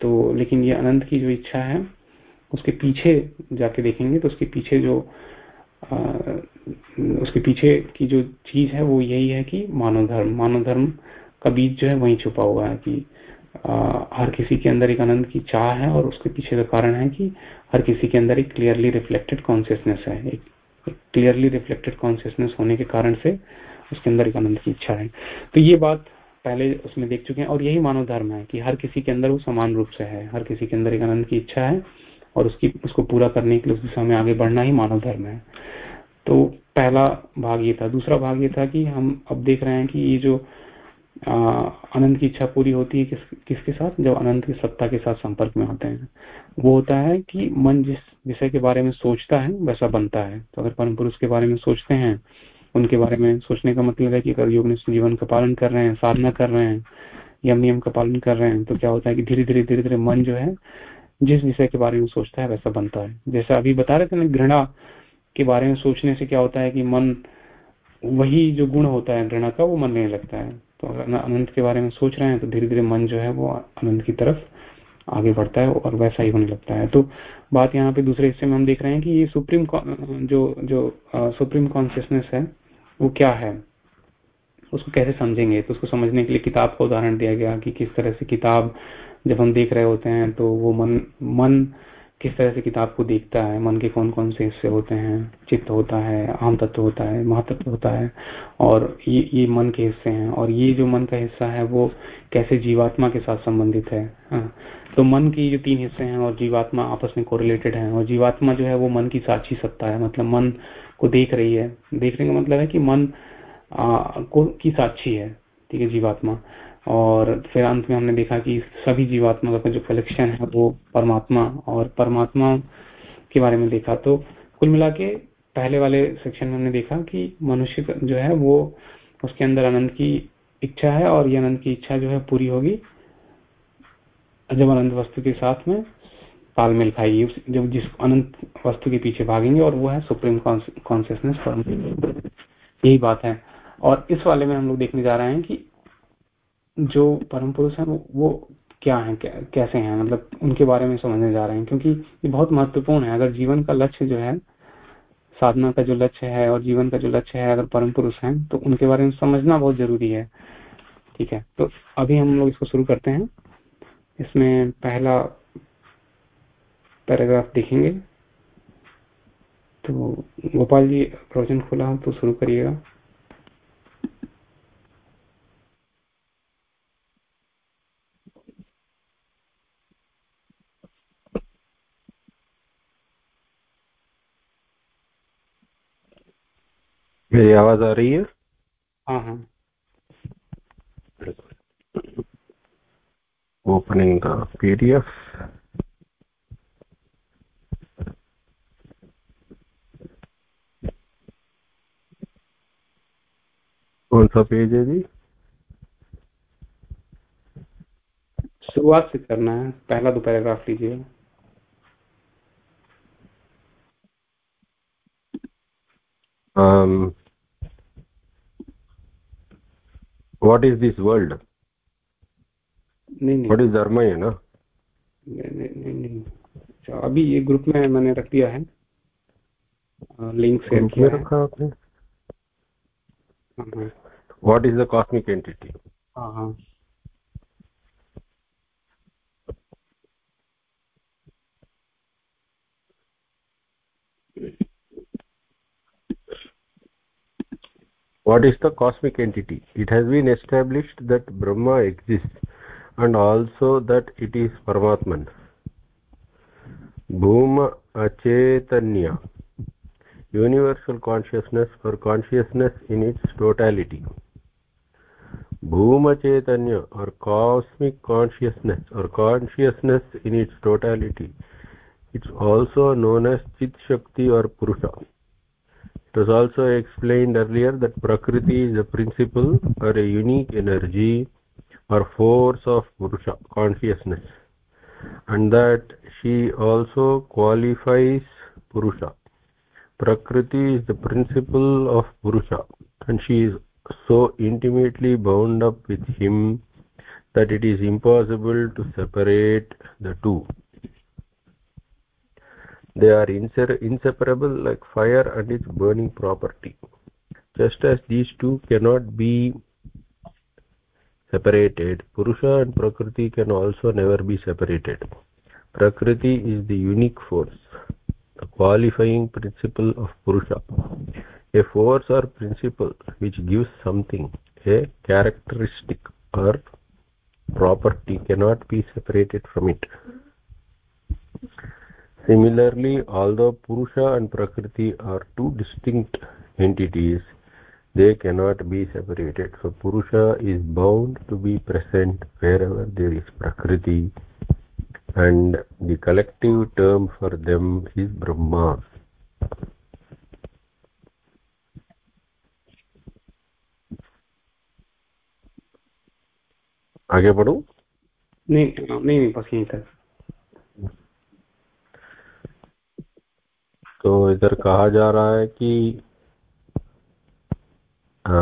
तो लेकिन ये अनंत की जो इच्छा है उसके पीछे जाके देखेंगे तो उसके पीछे जो आ, उसके पीछे की जो चीज़ है वो यही है कि मानव धर्म मानव धर्म का बीज जो है वही छुपा हुआ है कि हर किसी के अंदर एक आनंद की चाह है और उसके पीछे का कारण है कि हर किसी के अंदर एक क्लियरली रिफ्लेक्टेड कॉन्सियसनेस है। एक क्लियरली रिफ्लेक्टेड कॉन्सियसनेस होने के कारण से उसके अंदर एक आनंद की इच्छा है। तो ये बात पहले उसमें देख चुके हैं और यही मानव धर्म है कि हर किसी के अंदर वो समान रूप से है। हर किसी के अंदर एक आनंद की इच्छा है और उसकी, उसको पूरा करने के लिए उस दिशा में आगे बढ़ना ही मानव धर्म है। तो पहला भाग ये था। दूसरा भाग ये था कि हम अब देख रहे हैं कि ये जो अनंत की इच्छा पूरी होती है किस, किसके साथ? जब अनंत की सत्ता के साथ संपर्क में आते हैं। वो होता है कि मन जिस विषय के बारे में सोचता है, वैसा बनता है। तो अगर परम पुरुष के बारे में सोचते हैं, उनके बारे में सोचने का मतलब है कि अगर योग जीवन का पालन कर रहे हैं, साधना कर रहे हैं, यम नियम का पालन कर रहे हैं तो क्या होता है कि धीरे धीरे धीरे धीरे मन जो है, जिस विषय के बारे में सोचता है, वैसा बनता है। जैसा अभी बता रहे थे ना, घृणा के बारे में सोचने से क्या होता है कि मन, वही जो गुण होता है घृणा का, वो मन लेने लगता है। अनंत के बारे में सोच रहे हैं तो धीरे धीरे मन जो है वो अनंत की तरफ़ आगे बढ़ता है और वैसा ही होने लगता है। तो बात यहाँ पे दूसरे हिस्से में हम देख रहे हैं कि ये सुप्रीम जो जो सुप्रीम कॉन्सियसनेस है, वो क्या है? उसको कैसे समझेंगे? तो उसको समझने के लिए किताब का उदाहरण दिया गया कि किस तरह से किताब जब हम देख रहे होते हैं तो वो मन मन किस तरह से किताब को देखता है मन के कौन कौन से हिस्से होते हैं चित्त होता है आम तत्व होता है महातत्व होता है और ये ये मन के हिस्से हैं और ये जो मन का हिस्सा है वो कैसे जीवात्मा के साथ संबंधित है हाँ। तो मन की जो तीन हिस्से हैं और जीवात्मा आपस में कोरिलेटेड है और जीवात्मा जो है वो मन की साक्षी सत्ता है मतलब मन को देख रही है देखने का मतलब है कि मन आ, को की साक्षी है ठीक है जीवात्मा और फिर अंत में हमने देखा कि सभी जीवात्मा का जो कलेक्शन है वो परमात्मा और परमात्मा के बारे में देखा। तो कुल मिला के पहले वाले सेक्शन में हमने देखा कि मनुष्य जो है वो उसके अंदर अनंत की इच्छा है और ये अनंत की इच्छा जो है पूरी होगी जब अनंत वस्तु के साथ में तालमेल खाएगी। जब जिस अनंत वस्तु के पीछे भागेंगे और वो है सुप्रीम कॉन्सियसनेस यही बात है। और इस वाले में हम लोग देखने जा रहे हैं कि जो परम पुरुष है, वो क्या है कैसे हैं? मतलब उनके बारे में समझने जा रहे हैं, क्योंकि ये बहुत महत्वपूर्ण है। अगर जीवन का लक्ष्य जो है, साधना का जो लक्ष्य है और जीवन का जो लक्ष्य है, अगर परम पुरुष है तो उनके बारे में समझना बहुत ज़रूरी है। ठीक है तो अभी हम लोग इसको शुरू करते हैं। इसमें पहला पैराग्राफ देखेंगे। तो गोपाल जी, प्रवचन खोला हो तो शुरू करिएगा। मेरी आवाज़ आ रही है? हाँ हाँ। ओपनिंग द पीडीएफ कौन सा पेज है जी? शुरुआत से करना है। पहला दो पैराग्राफ लीजिए। Um, what is this world? नहीं नहीं। What is dharma है ना? नहीं नहीं नहीं। अच्छा अभी ये ग्रुप में मैंने रख दिया है। लिंक शेयर किया है रखा आपने? What is the cosmic entity हाँ हाँ। What is the cosmic entity? It has been established that brahma exists and also that it is paramatman. Bhuma achetanya universal consciousness for consciousness in its totality. Bhuma chaitanya or cosmic consciousness or consciousness in its totality. It's also known as chit shakti or purusha it was also explained earlier that prakriti is a principle or a unique energy or force of purusha consciousness and that she also qualifies purusha. Prakriti is the principle of purusha and she is so intimately bound up with him that it is impossible to separate the two they are inseparable like fire and its burning property. Just as these two cannot be separated purusha and prakriti can also never be separated. Prakriti is the unique force the qualifying principle of purusha. A force or principle which gives something a characteristic or property cannot be separated from it similarly although purusha and prakriti are two distinct entities they cannot be separated so purusha is bound to be present wherever there is prakriti and the collective term for them is brahma आगे बढ़ू नहीं नहीं नहीं बस यहीं तक तो इधर कहा जा रहा है कि आ,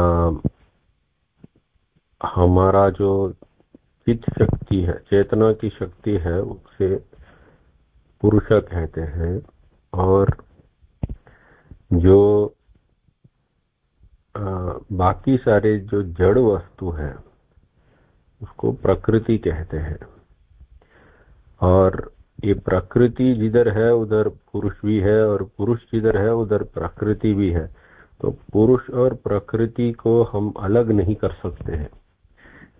हमारा जो चित शक्ति है चेतना की शक्ति है उसे पुरुष कहते हैं और जो आ, बाकी सारे जो जड़ वस्तु है उसको प्रकृति कहते हैं। और ये प्रकृति जिधर है, उधर पुरुष भी है और पुरुष जिधर है, उधर प्रकृति भी है। तो पुरुष और प्रकृति को हम अलग नहीं कर सकते हैं।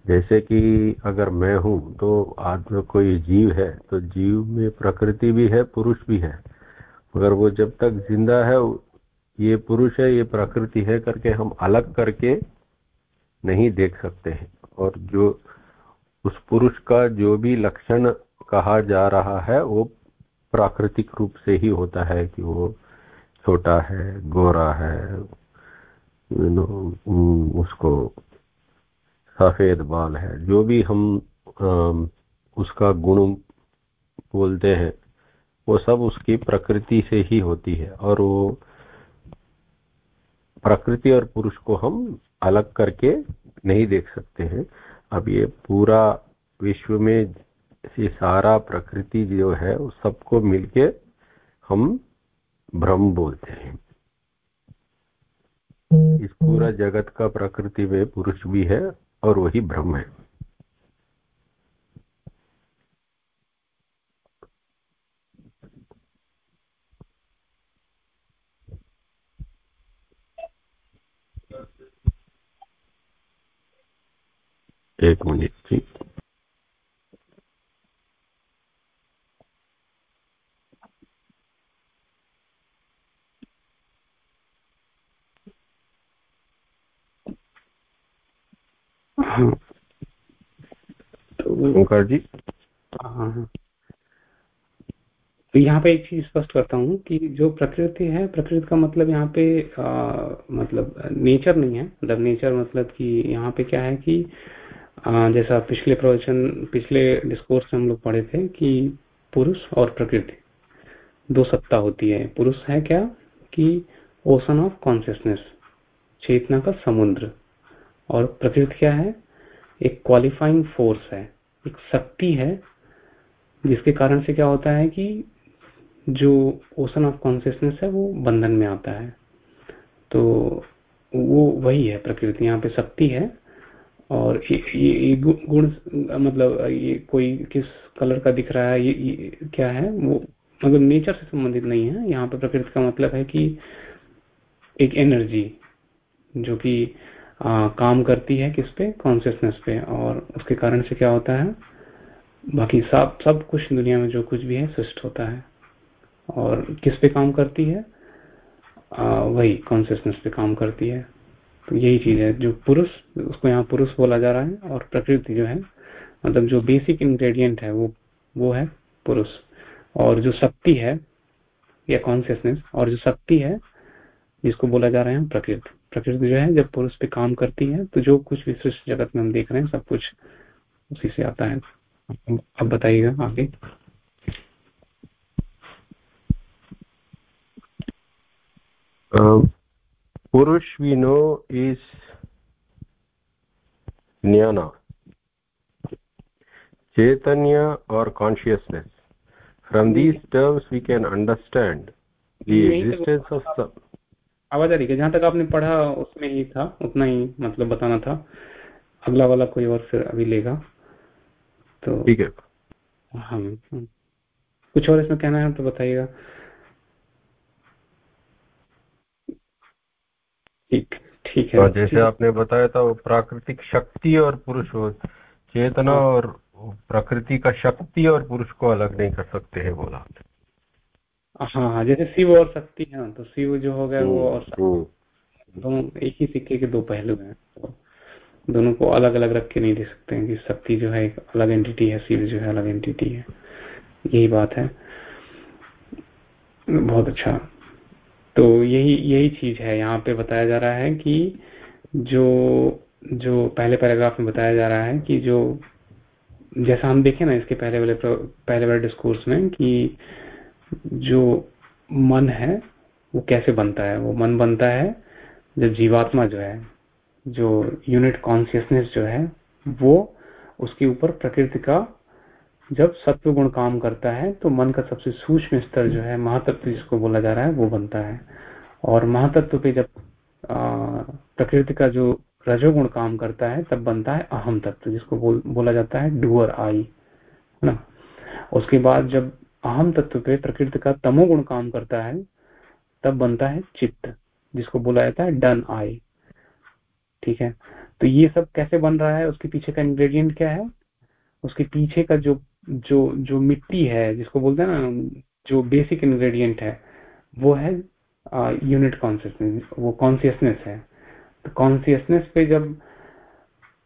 जैसे कि अगर मैं हूँ तो आत्मा कोई जीव है तो जीव में प्रकृति भी है, पुरुष भी है। मगर वो जब तक ज़िंदा है, ये पुरुष है, ये प्रकृति है करके हम अलग करके नहीं देख सकते हैं। और जो उस पुरुष का जो भी लक्षण कहा जा रहा है, वो प्राकृतिक रूप से ही होता है कि वो छोटा है, गोरा है उसको सफ़ेद बाल है। जो भी हम उसका गुण बोलते हैं, वो सब उसकी प्रकृति से ही होती है और वो प्रकृति और पुरुष को हम अलग करके नहीं देख सकते हैं। अब ये पूरा विश्व में ये सारा प्रकृति जो है उस सबको मिलके हम ब्रह्म बोलते हैं। इस पूरा जगत का प्रकृति में पुरुष भी है और वही ब्रह्म है। एक मिनट जी हाँ तो ओंकार जी हाँ हाँ। तो यहाँ पे एक चीज़ स्पष्ट करता हूँ कि जो प्रकृति है प्रकृति का मतलब यहाँ पे आ, मतलब नेचर नहीं है। मतलब नेचर मतलब कि यहाँ पे क्या है कि आ, जैसा पिछले प्रवचन पिछले डिस्कोर्स में हम लोग पढ़े थे कि पुरुष और प्रकृति दो सत्ता होती है। पुरुष है क्या कि ओशन ऑफ़ कॉन्सियसनेस चेतना का समुद्र। और प्रकृति क्या है? एक क्वालिफाइंग फोर्स है। एक शक्ति है जिसके कारण से क्या होता है कि जो ओशन ऑफ़ कॉन्सियसनेस है वो बंधन में आता है। तो वो वही है प्रकृति यहाँ पे शक्ति है और ये, ये गुण मतलब ये कोई किस कलर का दिख रहा है ये, ये क्या है वो मतलब नेचर से संबंधित नहीं है। यहाँ पे प्रकृति का मतलब है कि एक एनर्जी जो कि आ, काम करती है किस पे? कॉन्सियसनेस पे। और उसके कारण से क्या होता है? बाकी सब सब कुछ दुनिया में जो कुछ भी है सृष्ट होता है। और किस पे काम करती है? आ, वही कॉन्सियसनेस पे काम करती है। तो यही चीज़ है। जो पुरुष उसको यहाँ पुरुष बोला जा रहा है और प्रकृति जो है मतलब जो बेसिक इंग्रेडिएंट है वो वो है पुरुष। और जो शक्ति है या कॉन्सियसनेस और जो शक्ति है जिसको बोला जा रहा है प्रकृति। प्रकृति जो है जब पुरुष पे काम करती है तो जो कुछ विशिष्ट जगत में हम देख रहे हैं सब कुछ उसी से आता है। अब बताइएगा आगे। पुरुष वी नो इज़ न्याना चैतन्य और consciousness from these terms we can understand the existence of सब आवाज़ आ रही है जहाँ तक आपने पढ़ा उसमें ही था उतना ही मतलब बताना था। अगला वाला कोई और फिर अभी लेगा। तो ठीक है। हाँ कुछ और इसमें कहना है तो बताइएगा। ठीक ठीक है। तो जैसे आपने बताया था वो प्राकृतिक शक्ति और पुरुष हो चेतना हाँ। और प्रकृति का शक्ति और पुरुष को अलग नहीं कर सकते हैं बोला हाँ हाँ जैसे शिव और शक्ति है तो शिव जो हो गया वो और हम्म। दोनों एक ही सिक्के के दो पहलू हैं तो दोनों को अलग अलग रख के नहीं दे सकते हैं कि शक्ति जो है एक अलग एंटिटी है शिव जो है अलग एंटिटी है। यही बात है। बहुत अच्छा। तो यही यही चीज़ है। यहाँ पे बताया जा रहा है कि जो जो पहले पैराग्राफ में बताया जा रहा है कि जो जैसा हम देखें ना इसके पहले वाले पहले वाले डिस्कोर्स में कि जो मन है वो कैसे बनता है? वो मन बनता है जब जीवात्मा जो है जो यूनिट कॉन्सियसनेस जो है वो उसके ऊपर प्रकृति का जब सत्व गुण काम करता है तो मन का सबसे सूक्ष्म स्तर जो है महातत्व जिसको बोला जा रहा है वो बनता है। और महातत्व पे जब प्रकृति का जो रजोगुण काम करता है तब बनता है अहम तत्व जिसको बोल, बोला जाता है डुअर आई है ना? उसके बाद जब अहम तत्व पे प्रकृति का तमोगुण काम करता है, तब बनता है चित्त, जिसको बोला जाता है डन आई ठीक है? तो ये सब कैसे बन रहा है? उसके पीछे का इंग्रेडिएंट क्या है? उसके पीछे का जो जो जो मिट्टी है, जिसको बोलते हैं ना, जो बेसिक इंग्रेडिएंट है, वो है यूनिट कॉन्सियसनेस वो कॉन्सियसनेस है। तो कॉन्सियसनेस पे जब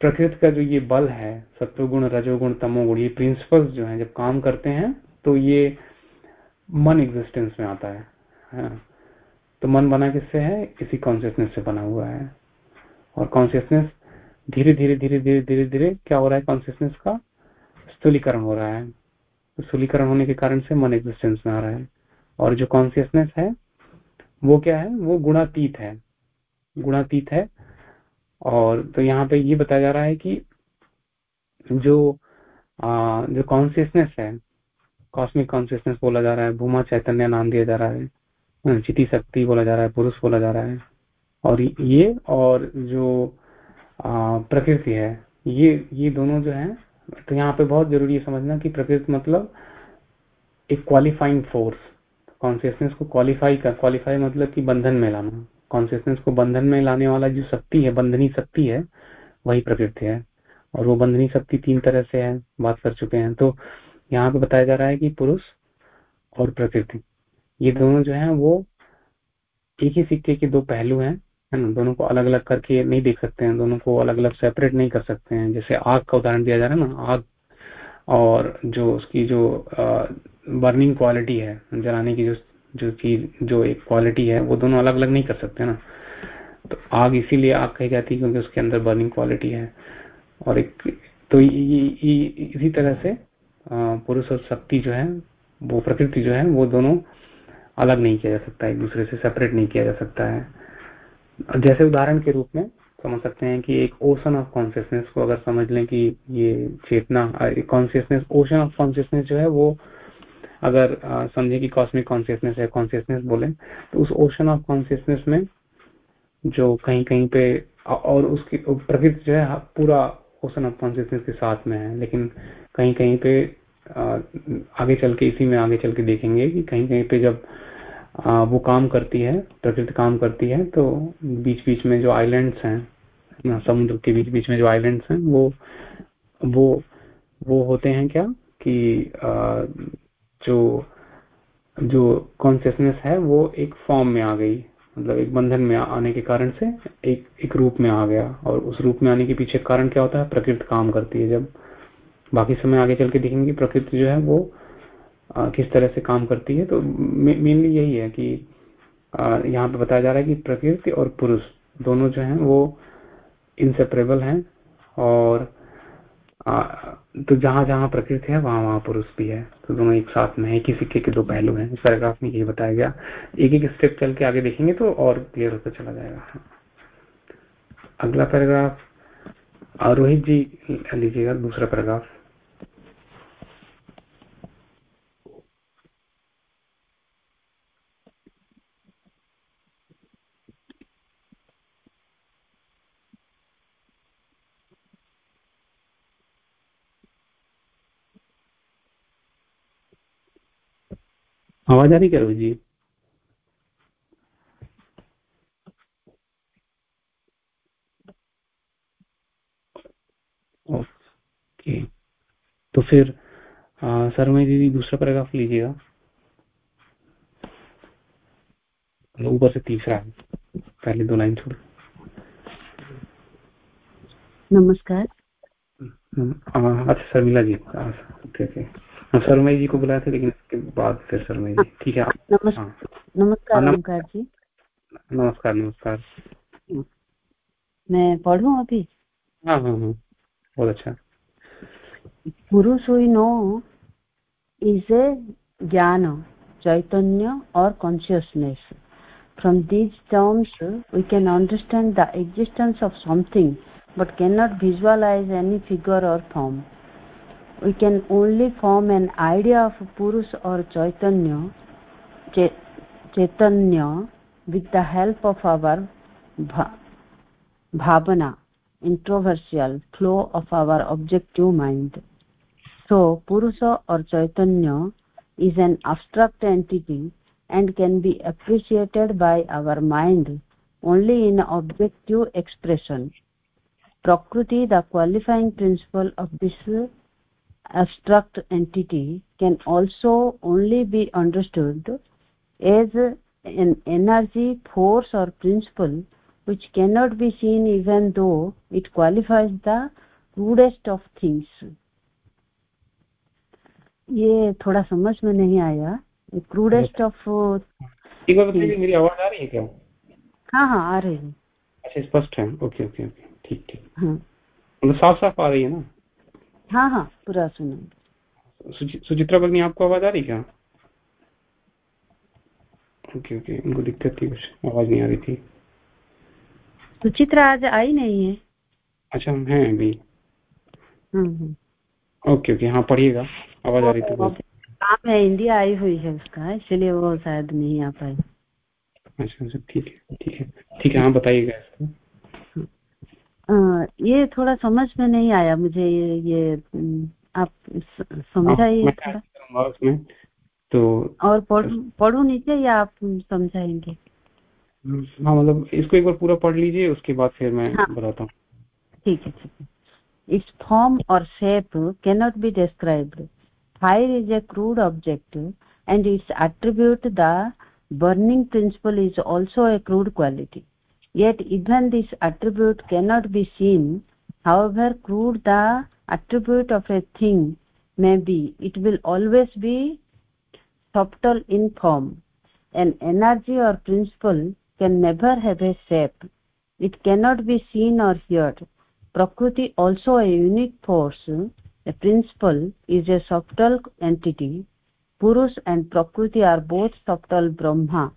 प्रकृति का जो ये बल है, सत्वगुण, रजोगुण, तमोगुण, ये प्रिंसिपल्स जो है, जब काम करते हैं तो ये मन एग्जिस्टेंस में आता है, है? तो मन बना किससे है? इसी कॉन्सियसनेस से बना हुआ है। और कॉन्सियसनेस धीरे धीरे धीरे धीरे धीरे धीरे क्या हो रहा है? कॉन्सियसनेस का स्थूलीकरण हो रहा है। तो स्थूलीकरण होने के कारण से मन एग्जिस्टेंस में आ रहा है। और जो कॉन्सियसनेस है वो क्या है? वो गुणातीत है। गुणातीत है। और तो यहाँ पे ये बताया जा रहा है कि जो आ, जो कॉन्सियसनेस है कॉस्मिक कॉन्सियसनेस बोला जा रहा है, भूमा चैतन्य नाम दिया जा रहा है चिति शक्ति बोला जा रहा है, पुरुष बोला जा रहा है। और ये और जो प्रकृति है, ये ये दोनों जो है तो यहाँ पे बहुत ज़रूरी है समझना कि प्रकृति मतलब एक क्वालिफाइंग फोर्स कॉन्सियसनेस को क्वालिफाई कर क्वालिफाई मतलब कि बंधन में लाना। कॉन्सियसनेस को बंधन में लाने वाला जो शक्ति है, बंधनी शक्ति है, वही प्रकृति है। और वो बंधनी शक्ति तीन तरह से है, बात कर चुके हैं तो यहाँ पे बताया जा रहा है कि पुरुष और प्रकृति, ये दोनों जो है वो एक ही सिक्के के दो पहलू हैं, है ना? दोनों को अलग अलग करके नहीं देख सकते हैं, दोनों को अलग अलग सेपरेट नहीं कर सकते हैं। जैसे आग का उदाहरण दिया जा रहा है ना, आग और जो उसकी जो बर्निंग क्वालिटी है, जलाने की जो जो चीज़, जो एक क्वालिटी है, वो दोनों अलग अलग नहीं कर सकते ना। तो आग इसीलिए आग कही जाती है क्योंकि उसके अंदर बर्निंग क्वालिटी है। और एक तो इसी तरह से पुरुष और शक्ति जो है, वो प्रकृति जो है, वो दोनों अलग नहीं किया जा सकता, एक दूसरे से सेपरेट नहीं किया जा सकता है। जैसे उदाहरण के रूप में समझ सकते हैं कि एक ओशन ऑफ़ कॉन्सियसनेस को अगर समझ लें कि ये चेतना कॉन्सियसनेस ओशन ऑफ़ कॉन्सियसनेस जो है, वो अगर समझे कि कॉस्मिक कॉन्सियसनेस है कॉन्सियसनेस बोले तो उस ओशन ऑफ़ कॉन्सियसनेस में जो कहीं कहीं पे और उसकी, प्रकृति जो है, पूरा ओशन ऑफ़ कॉन्सियसनेस के साथ में है, लेकिन कहीं कहीं पे आगे चल के, इसी में आगे चल के देखेंगे कि कहीं कहीं पे जब वो काम करती है, प्रकृति काम करती है तो बीच बीच में जो आइलैंड्स हैं समुद्र के बीच बीच में जो आइलैंड्स हैं, वो वो वो होते हैं क्या कि जो जो कॉन्सियसनेस है, वो एक फॉर्म में आ गई। मतलब एक बंधन में आने के कारण से एक एक रूप में आ गया। और उस रूप में आने के पीछे कारण क्या होता है? प्रकृति काम करती है। जब बाकी समय आगे चल के देखेंगे प्रकृति जो है वो आ, किस तरह से काम करती है। तो मेनली यही है कि यहाँ पे बताया जा रहा है कि प्रकृति और पुरुष दोनों जो हैं वो इनसेपरेबल हैं और आ, तो जहाँ जहाँ प्रकृति है वहाँ वहाँ पुरुष भी है। तो दोनों एक साथ में है। किसी सिक्के के दो पहलू हैं। इस पैराग्राफ में यही बताया गया। एक एक स्टेप चल के आगे देखेंगे तो और क्लियर होता चला जाएगा। अगला पैराग्राफ रोहित जी लीजिएगा दूसरा पैराग्राफ आवाज़ आ रही क्या रोहित जी? ओके। तो फिर सरमय दीदी दूसरा पैराग्राफ लीजिएगा। ऊपर से तीसरा। पहले दो लाइन छोड़। नमस्कार। अच्छा शर्मिला जी ओके ओके। हाँ, शर्मा जी को बुलाया था लेकिन इसके बाद फिर शर्मा जी। ठीक है हाँ। नमस्कार जी। नमस्कार नमस्कार। मैं पढ़ू अभी? हाँ, बहुत अच्छा। गुरु no is a gyan chaitanya or consciousness from these terms we can understand existence of something but can not visualise any figure or form we can only form an idea of purush or chaitanya chaitanya with the help of our bhavana introversial flow of our objective mind So, Purusha or Chaitanya is an abstract entity and can be appreciated by our mind only in objective expression. Prakriti, the qualifying principle of this abstract entity, can also only be understood as an energy, force or principle which cannot be seen even though it qualifies the crudest of things. ये थोड़ा समझ में नहीं आया क्रूडेस्ट ऑफ़ मेरी आवाज़ आ रही है क्या हाँ हाँ आ रही है अच्छा स्पष्ट है ओके ओके ओके ठीक ठीक हाँ मतलब साफ़ साफ़ आ रही है ना हाँ हाँ पूरा सुना। सुचित्रा भगनी आपको आवाज़ आ रही क्या? ओके ओके उनको दिक्कत थी कुछ आवाज़ नहीं आ रही थी। सुचित्रा आज आई नहीं है। अच्छा हम हैं अभी। हम्म, हम्म। ओके ओके हाँ पढ़िएगा आवाज़ आ रही थी काम है इंडिया आई हुई है उसका इसलिए वो शायद नहीं आ पाई। अच्छा अच्छा ठीक है ठीक है ठीक है हाँ बताइएगा। ये थोड़ा समझ में नहीं आया मुझे ये, ये आप समझाइए हाँ, तो और पढ़ू पढ़ू नीचे या आप समझाएँगे? हाँ मतलब इसको एक बार पूरा पढ़ लीजिए उसके बाद फिर मैं हाँ, बताता हूँ। ठीक है ठीक है। इट्स फॉर्म और shape cannot be describe fire is a crude object and its attribute the burning principle is also a crude quality yet even this attribute cannot be seen. However crude the attribute of a thing may be. It will always be subtle in form. An energy or principle can never have a shape. It cannot be seen or heard. Prakriti also a unique force. A principle is a subtle entity. Purush and prakriti are both subtle brahma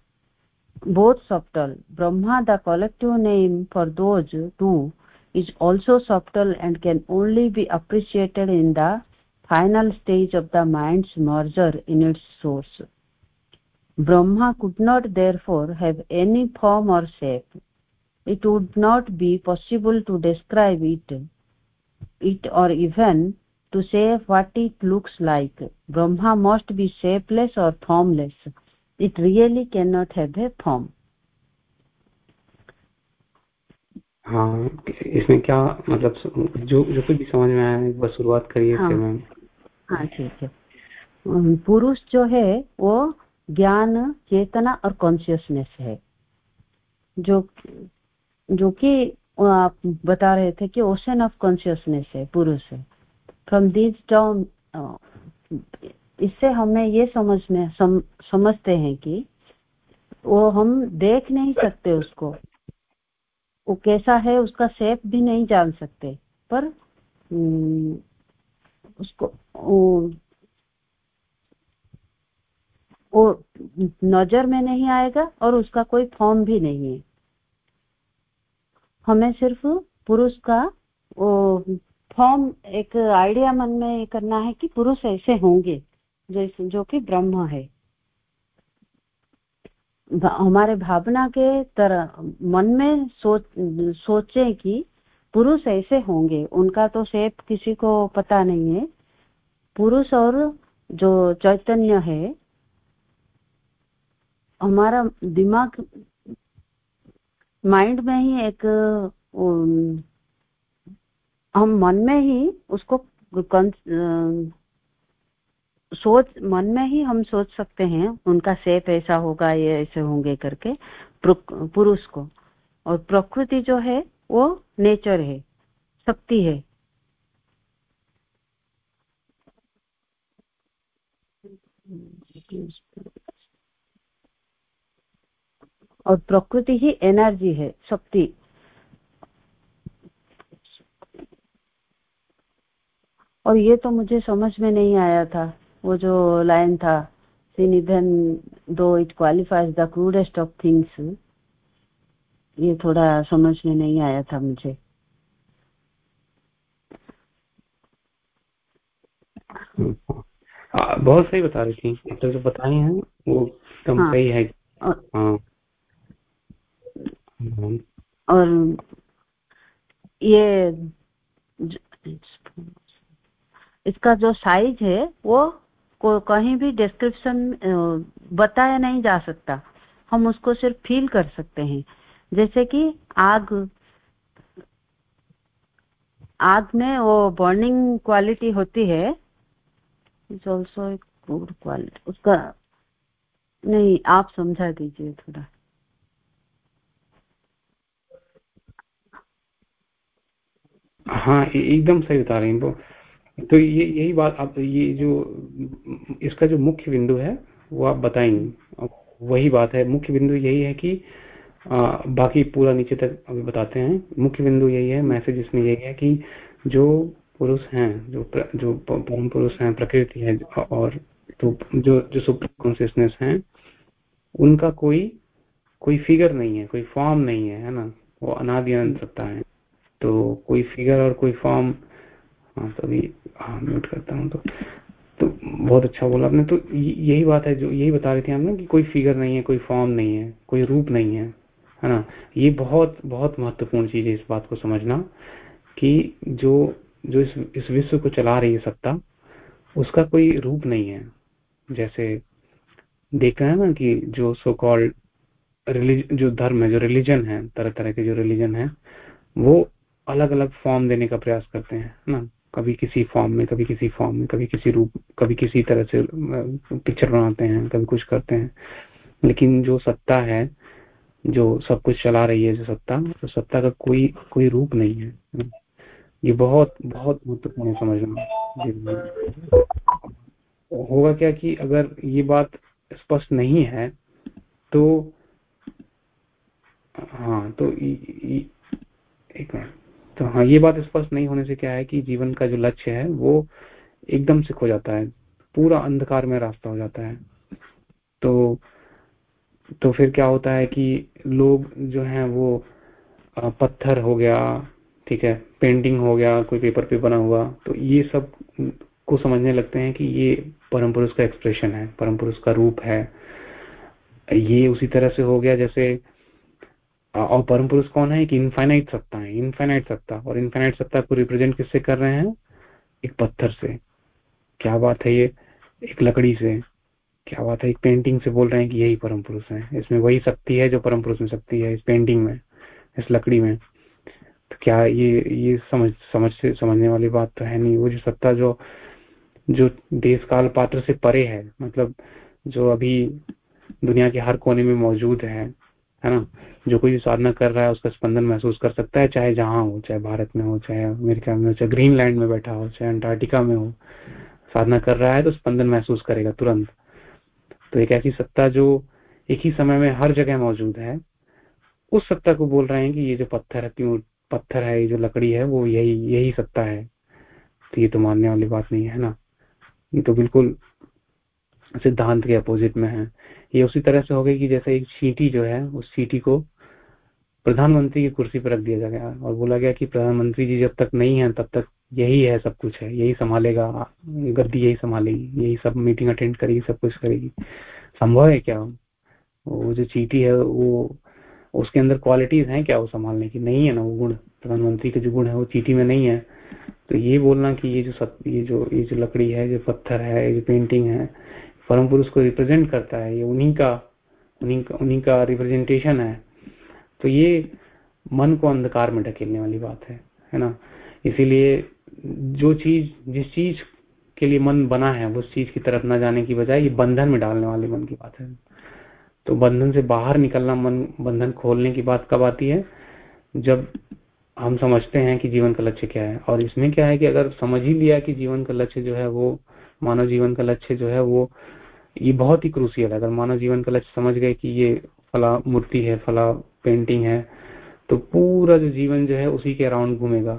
both subtle. Brahma the collective name for those two is also subtle and can only be appreciated in the final stage of the mind's merger in its source. Brahma could not therefore have any form or shape. It would not be possible to describe it it or even to say what it looks like. Brahma must be shapeless or formless it really cannot have a form. हाँ इसमें क्या मतलब जो जो कुछ भी समझ में आया बस शुरुआत करिए हाँ, फिर मैं हाँ ठीक है। पुरुष जो है वो ज्ञान चेतना और कॉन्शियसनेस है। जो जो कि आप बता रहे थे कि ओशन ऑफ़ कॉन्शियसनेस है पुरुष है। फ्रॉम दिस टर्म इससे हमें ये समझने सम, समझते हैं कि वो हम देख नहीं सकते उसको। वो कैसा है उसका शेप भी नहीं जान सकते पर उसको वो, वो नज़र में नहीं आएगा और उसका कोई फॉर्म भी नहीं है। हमें सिर्फ़ पुरुष का वो फॉर्म एक आइडिया मन में करना है कि पुरुष ऐसे होंगे। जैसे जो कि ब्रह्म है। हमारे भावना के तरह मन में सोच, सोचे कि पुरुष ऐसे होंगे, उनका तो शेप किसी को पता नहीं है। पुरुष और जो चैतन्य है, हमारा दिमाग, माइंड में ही एक हम मन में ही उसको सोच, मन में ही हम सोच सकते हैं, उनका शेप ऐसा होगा, ये ऐसे होंगे करके पुरुष को। और प्रकृति जो है, वो नेचर है, शक्ति है। और प्रकृति ही एनर्जी है, शक्ति। और ये तो मुझे समझ में नहीं आया था। वो जो लाइन था even though it qualifies the crudest of things. ये थोड़ा समझ में नहीं आया था मुझे। बहुत सही बता रही थी। तो जो बताई हैं वो एकदम हाँ, सही है। और, हाँ। और ये इसका जो साइज़ है वो को कहीं भी डिस्क्रिप्शन बताया नहीं जा सकता। हम उसको सिर्फ़ फील कर सकते हैं। जैसे कि आग आग में वो बर्निंग क्वालिटी होती है। इज़ ऑल्सो गुड क्वालिटी उसका, नहीं, आप समझा दीजिए थोड़ा। हाँ एकदम सही बता रही हैं तो ये यही बात आप ये जो इसका जो मुख्य बिंदु है वो आप बताएँगे वही बात है मुख्य बिंदु यही है कि आ, बाकी पूरा नीचे तक अभी बताते हैं। मुख्य बिंदु यही है मैसेज इसमें यही है कि जो पुरुष हैं जो प्र, जो परम पुरुष हैं प्रकृति है और तो जो जो सुप्रीम कॉन्सियसनेस है उनका कोई कोई फिगर नहीं है कोई फॉर्म नहीं है है ना? वो अनादि अनंत सत्ता है। तो कोई फिगर और कोई फॉर्म हाँ तो अभी हाँ म्यूट करता हूँ तो तो बहुत अच्छा बोला आपने। तो यही बात है जो, यही बता रहे थे हम ना कि कोई फिगर नहीं है, कोई फॉर्म नहीं है, कोई रूप नहीं है है ना? ये बहुत बहुत महत्वपूर्ण चीज़ है इस बात को समझना कि जो जो इस इस विश्व को चला रही है सत्ता, उसका कोई रूप नहीं है। जैसे देख रहे हैं ना कि जो सो कॉल्ड जो धर्म है, जो रिलीजन है तरह तरह के जो रिलीजन है, वो अलग अलग फॉर्म देने का प्रयास करते हैं ना? कभी किसी फॉर्म में, कभी किसी फॉर्म में, कभी किसी रूप, कभी किसी तरह से पिक्चर बनाते हैं, कभी कुछ करते हैं। लेकिन जो सत्ता है, जो सब कुछ चला रही है, जो सत्ता तो सत्ता का कोई कोई रूप नहीं है। ये बहुत बहुत महत्वपूर्ण समझना। होगा क्या कि अगर ये बात स्पष्ट नहीं है तो हाँ तो एक मिनट। तो हाँ ये बात स्पष्ट नहीं होने से क्या है कि जीवन का जो लक्ष्य है, वो एकदम से खो जाता है। पूरा अंधकार में रास्ता हो जाता है। तो तो फिर क्या होता है कि लोग जो हैं, वो पत्थर हो गया, ठीक है, पेंटिंग हो गया, कोई पेपर पे बना हुआ तो ये सबको समझने लगते हैं कि ये परम पुरुष का एक्सप्रेशन है, परम पुरुष का रूप है। ये उसी तरह से हो गया, जैसे और परम पुरुष कौन है? एक इनफाइनाइट सत्ता है इनफाइनाइट सत्ता। और इनफाइनाइट सत्ता को रिप्रेजेंट किससे कर रहे हैं? एक पत्थर से। क्या बात है ये? एक लकड़ी से। क्या बात है? एक पेंटिंग से बोल रहे हैं कि यही परम पुरुष है। इसमें वही शक्ति है जो परम पुरुष में शक्ति है, इस पेंटिंग में, इस लकड़ी में। तो क्या ये ये समझ समझ से, समझने वाली बात तो है नहीं। वो जो सत्ता जो जो देश काल पात्र से परे है मतलब जो अभी दुनिया के हर कोने में मौजूद है है ना? जो कोई साधना कर रहा है, उसका स्पंदन महसूस कर सकता है, चाहे जहाँ हो, चाहे भारत में हो, चाहे अमेरिका में हो, चाहे ग्रीनलैंड में बैठा हो, चाहे अंटार्कटिका में हो, साधना कर रहा है तो स्पंदन महसूस करेगा तुरंत। तो एक ऐसी सत्ता जो एक ही समय में हर जगह मौजूद है, उस सत्ता को बोल रहे हैं कि ये जो पत्थर है क्यों पत्थर है, ये जो लकड़ी है, वो यही यही सत्ता है। तो ये तो मानने वाली बात नहीं है ना? ये तो बिल्कुल सिद्धांत के अपोजिट में है। ये उसी तरह से हो गई कि जैसे एक चीटी जो है उस चीटी को प्रधानमंत्री की कुर्सी पर रख दिया गया और बोला गया कि प्रधानमंत्री जी जब तक नहीं है तब तक यही है सब कुछ है यही संभालेगा गद्दी यही संभालेगी यही सब मीटिंग अटेंड करेगी सब कुछ करेगी। संभव है क्या? वो जो चीटी है वो उसके अंदर क्वालिटीज हैं क्या वो संभालने की? नहीं है ना वो गुण प्रधानमंत्री के जो गुण है वो चीटी में नहीं है। तो ये बोलना कि ये जो सत, ये जो ये जो लकड़ी है जो पत्थर है ये जो पेंटिंग है परम पुरुष को रिप्रेजेंट करता है, ये उन्हीं का उन्हीं का उन्हीं का रिप्रेजेंटेशन है। तो ये मन को अंधकार में ढकेलने वाली बात है है ना? इसीलिए जो चीज़, जिस चीज़ के लिए मन बना है उस चीज़ की तरफ़ न जाने की बजाय ये बंधन में डालने वाली मन की बात है। तो बंधन से बाहर निकलना, मन, बंधन खोलने की बात कब आती है? जब हम समझते हैं कि जीवन का लक्ष्य क्या है, और इसमें क्या है कि अगर समझ ही लिया कि जीवन का लक्ष्य जो है वो, मानव जीवन का लक्ष्य जो है वो ये बहुत ही क्रूसियल है। अगर मानव जीवन का लक्ष्य समझ गए कि ये फला मूर्ति है, फला पेंटिंग है तो पूरा जो जीवन जो है उसी के अराउंड घूमेगा।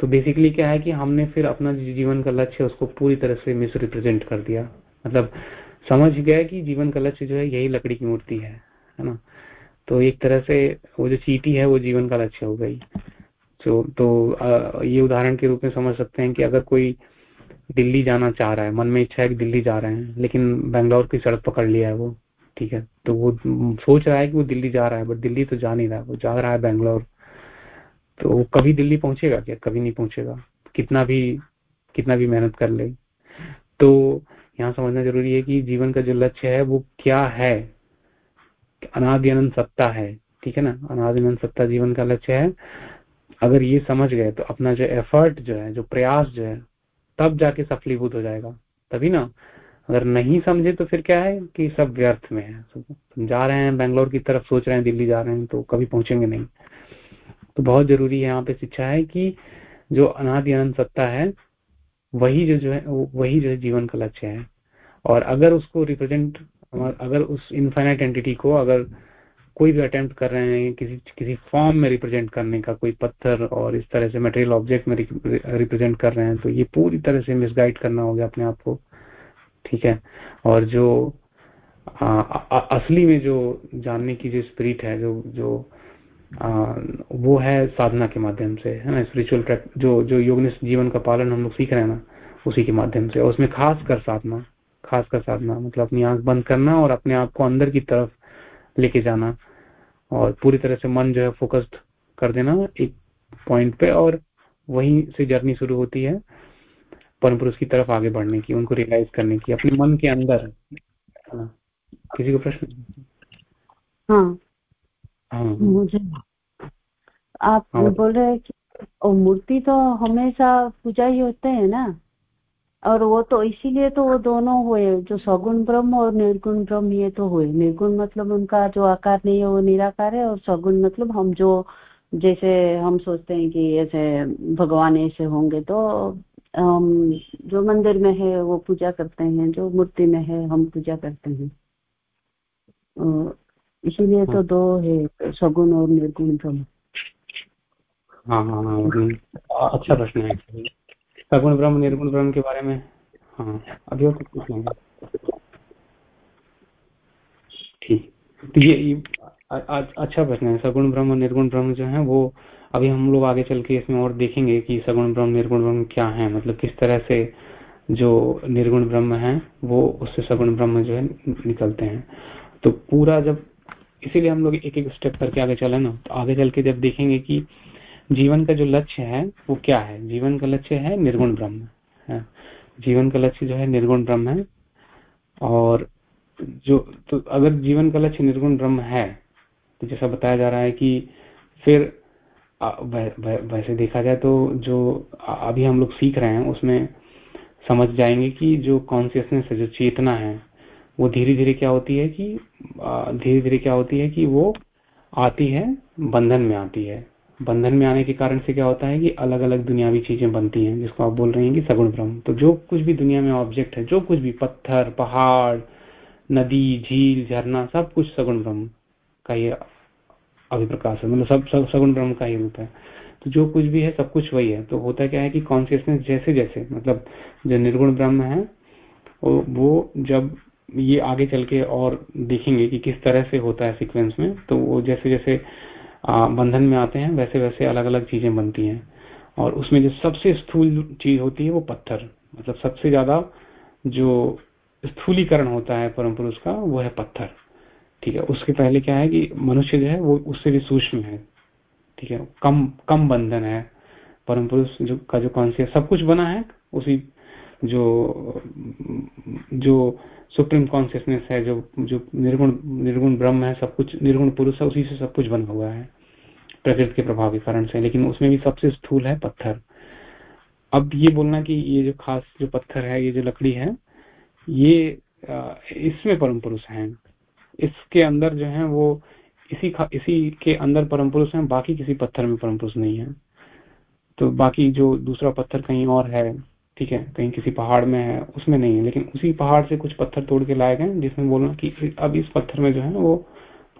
तो बेसिकली क्या है कि हमने फिर अपना जीवन का लक्ष्य उसको पूरी तरह से मिस रिप्रेजेंट कर दिया। मतलब समझ गया कि जीवन का लक्ष्य जो है यही लकड़ी की मूर्ति है है ना? तो एक तरह से वो जो चीटी है, वो जीवन का लक्ष्य हो गई। तो तो ये उदाहरण के रूप में समझ सकते हैं कि अगर कोई दिल्ली जाना चाह रहा है। मन में इच्छा है कि दिल्ली जा रहे हैं, लेकिन बैंगलोर की सड़क पकड़ लिया है वो, ठीक है। तो वो सोच रहा है कि वो दिल्ली जा रहा है बट दिल्ली तो जा नहीं रहा है, वो जा रहा है बैंगलोर। तो वो कभी दिल्ली पहुंचेगा क्या? कभी नहीं पहुंचेगा। कितना भी कितना भी मेहनत कर ले। तो यहाँ समझना ज़रूरी है कि जीवन का जो लक्ष्य है, वो क्या है? अनादि अनंत सत्ता है, ठीक है ना? अनादि अनंत सत्ता जीवन का लक्ष्य है। अगर ये समझ गए तो अपना जो एफर्ट जो है, जो प्रयास जो है तब जाके सफलीभूत हो जाएगा। तभी ना, अगर नहीं समझे तो फिर क्या है कि सब व्यर्थ में है। जा रहे हैं, बेंगलोर की तरफ़ सोच रहे हैं, दिल्ली जा रहे हैं तो कभी पहुँचेंगे नहीं। तो बहुत ज़रूरी है यहाँ पे शिक्षा है कि जो अनादि अनंत सत्ता है, वही जो जो है वही जो है जीवन का लक्ष्य है। और अगर उसको रिप्रेजेंट अगर उस इनफाइनाइट एंटिटी को अगर कोई भी अटेम्प्ट कर रहे हैं किसी किसी फॉर्म में रिप्रेजेंट करने का कोई पत्थर और इस तरह से मटेरियल ऑब्जेक्ट में रिप्रेजेंट कर रहे हैं तो ये पूरी तरह से मिसगाइड करना होगा अपने आप को। ठीक है? और जो आ, आ, असली में जो जानने की जो स्पिरिट है जो जो आ, वो है साधना के माध्यम से है ना? स्पिरिचुअल जो जो योग जीवन का पालन हम लोग सीख रहे हैं ना उसी के माध्यम से। और उसमें खास कर साधना खास कर साधना मतलब अपनी आँख बंद करना और अपने आप को अंदर की तरफ़ लेके जाना और पूरी तरह से मन जो है फोकस्ड कर देना एक पॉइंट पे और वहीं से जर्नी शुरू होती है परम पुरुष की तरफ़ आगे बढ़ने की उनको रियलाइज़ करने की अपने मन के अंदर। किसी को प्रश्न? हाँ। हाँ। मुझे आप हाँ, बोल रहे हैं कि मूर्ति तो हमेशा पूजा ही होते हैं ना? और वो तो इसीलिए तो वो दोनों हुए, जो सगुण ब्रह्म और निर्गुण ब्रह्म, ये तो हुए। निर्गुण मतलब उनका जो आकार नहीं है, वो निराकार है, और सगुण मतलब हम जो, जैसे हम सोचते हैं कि ऐसे भगवान ऐसे होंगे तो हम जो मंदिर में है, वो पूजा करते हैं, जो मूर्ति में है, हम पूजा करते हैं। इसीलिए तो हाँ। दो है, सगुण और निर्गुण ब्रह्म। हाँ हाँ हाँ। अच्छा प्रश्न है। सगुण ब्रह्म, निर्गुण ब्रह्म के बारे में। हाँ अभी और कुछ पूछ लेंगे ठीक। तो ये अच्छा प्रश्न है। सगुण ब्रह्म, निर्गुण ब्रह्म जो है, वो अभी हम लोग आगे चल के इसमें और देखेंगे कि सगुण ब्रह्म, निर्गुण ब्रह्म क्या है। मतलब किस तरह से जो निर्गुण ब्रह्म है, वो उससे सगुण ब्रह्म जो है निकलते हैं। तो पूरा जब, इसीलिए हम लोग एक एक स्टेप करके आगे चले ना तो आगे चल के जब देखेंगे कि जीवन का जो लक्ष्य है, वो क्या है? जीवन का लक्ष्य है निर्गुण ब्रह्म, है? जीवन का लक्ष्य जो है निर्गुण ब्रह्म है। और जो तो अगर जीवन का लक्ष्य निर्गुण ब्रह्म है तो जैसा बताया जा रहा है कि फिर वैसे देखा जाए तो जो अभी हम लोग सीख रहे हैं, उसमें समझ जाएँगे कि जो कॉन्सियसनेस है, जो चेतना है, वो धीरे धीरे क्या होती है कि धीरे धीरे क्या होती है कि वो आती है, बंधन में आती है। बंधन में आने के कारण से क्या होता है कि अलग अलग दुनियावी चीज़ें बनती हैं जिसको आप बोल रहे हैं कि सगुण ब्रह्म। तो जो कुछ भी दुनिया में ऑब्जेक्ट है जो कुछ भी पत्थर पहाड़ नदी झील झरना सब कुछ सगुण ब्रह्म का ही अभिप्रकाश है मतलब सब, सब सगुण ब्रह्म का ही रूप है। तो जो कुछ भी है सब कुछ वही है। तो होता क्या है कि कॉन्सियसनेस जैसे जैसे मतलब जो निर्गुण ब्रह्म है वो जब ये आगे चल के और देखेंगे कि किस तरह से होता है सीक्वेंस में तो वो जैसे जैसे बंधन में आते हैं वैसे वैसे अलग अलग चीज़ें बनती हैं। और उसमें जो सबसे स्थूल चीज़ होती है वो पत्थर। मतलब सबसे ज़्यादा जो स्थूलीकरण होता है परम पुरुष का, वो है पत्थर। ठीक है, उसके पहले क्या है कि मनुष्य जो है वो उससे भी सूक्ष्म है। ठीक है, कम कम बंधन है। परम पुरुष जो, का जो कॉन्सियस सब कुछ बना है, उसी जो जो सुप्रीम कॉन्सियसनेस है, जो जो निर्गुण निर्गुण ब्रह्म है, सब कुछ निर्गुण पुरुष है, उसी से सब कुछ बना हुआ है, प्रकृति के प्रभाव के कारण से। लेकिन उसमें भी सबसे स्थूल है पत्थर। अब ये बोलना कि ये जो खास जो पत्थर है, ये जो लकड़ी है, ये इसमें परम पुरुष है। इसके अंदर जो है वो इसी इसी के अंदर परम पुरुष है, बाकी किसी पत्थर में परम पुरुष नहीं है। तो बाकी जो दूसरा पत्थर कहीं और है ठीक है कहीं किसी पहाड़ में है उसमें नहीं है लेकिन उसी पहाड़ से कुछ पत्थर तोड़ के लाए गए जिसमें बोलना कि अब इस पत्थर में जो है वो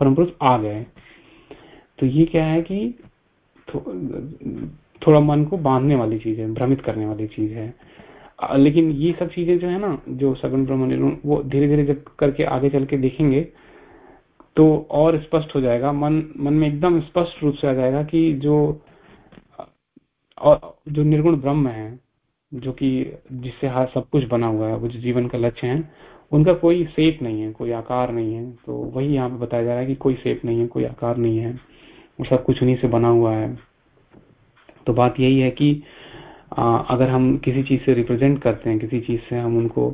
परम पुरुष आ गए तो ये क्या है कि थो, थोड़ा मन को बांधने वाली चीज़ है भ्रमित करने वाली चीज़ है। लेकिन ये सब चीज़ें जो है ना जो सगुन ब्रह्म निर्गुण वो धीरे धीरे जब करके आगे चल के देखेंगे तो और स्पष्ट हो जाएगा मन मन में एकदम स्पष्ट रूप से आ जाएगा कि जो और जो निर्गुण ब्रह्म है जो कि जिससे हर सब कुछ बना हुआ है वो जो जीवन का लक्ष्य है उनका कोई सेप नहीं है कोई आकार नहीं है। तो वही यहाँ पे बताया जा रहा है कि कोई सेप नहीं है कोई आकार नहीं है वो सब कुछ उन्हीं से बना हुआ है। तो बात यही है कि आ, अगर हम किसी चीज़ से रिप्रेजेंट करते हैं किसी चीज़ से हम उनको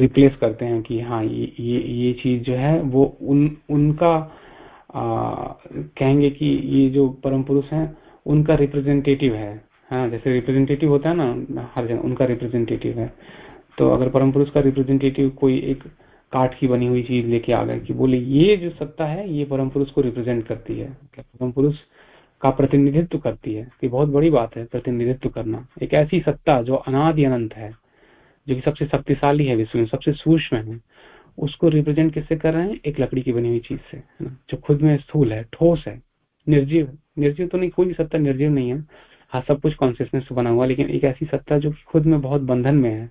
रिप्लेस करते हैं कि हाँ ये ये ये चीज़ जो है वो उन उनका आ, कहेंगे कि ये जो परम पुरुष हैं उनका रिप्रेजेंटेटिव है। हाँ जैसे रिप्रेजेंटेटिव होता है ना हर जगह उनका रिप्रेजेंटेटिव है। तो अगर परम पुरुष का रिप्रेजेंटेटिव कोई एक काठ की बनी हुई चीज़ लेके आ गए कि बोले ये जो सत्ता है ये परम पुरुष को रिप्रेजेंट करती है। परम पुरुष का प्रतिनिधित्व करती है? ये बहुत बड़ी बात है प्रतिनिधित्व करना। एक ऐसी सत्ता जो अनादि अनंत है जो कि सबसे शक्तिशाली है विश्व में सबसे सूक्ष्म है उसको रिप्रेजेंट किससे कर रहे हैं? एक लकड़ी की बनी हुई चीज़ से जो खुद में स्थूल है ठोस है निर्जीव निर्जीव तो नहीं कोई भी सत्ता निर्जीव नहीं है। हाँ सब कुछ कॉन्सियसनेस से बना हुआ, लेकिन एक ऐसी सत्ता जो खुद में बहुत बंधन में है,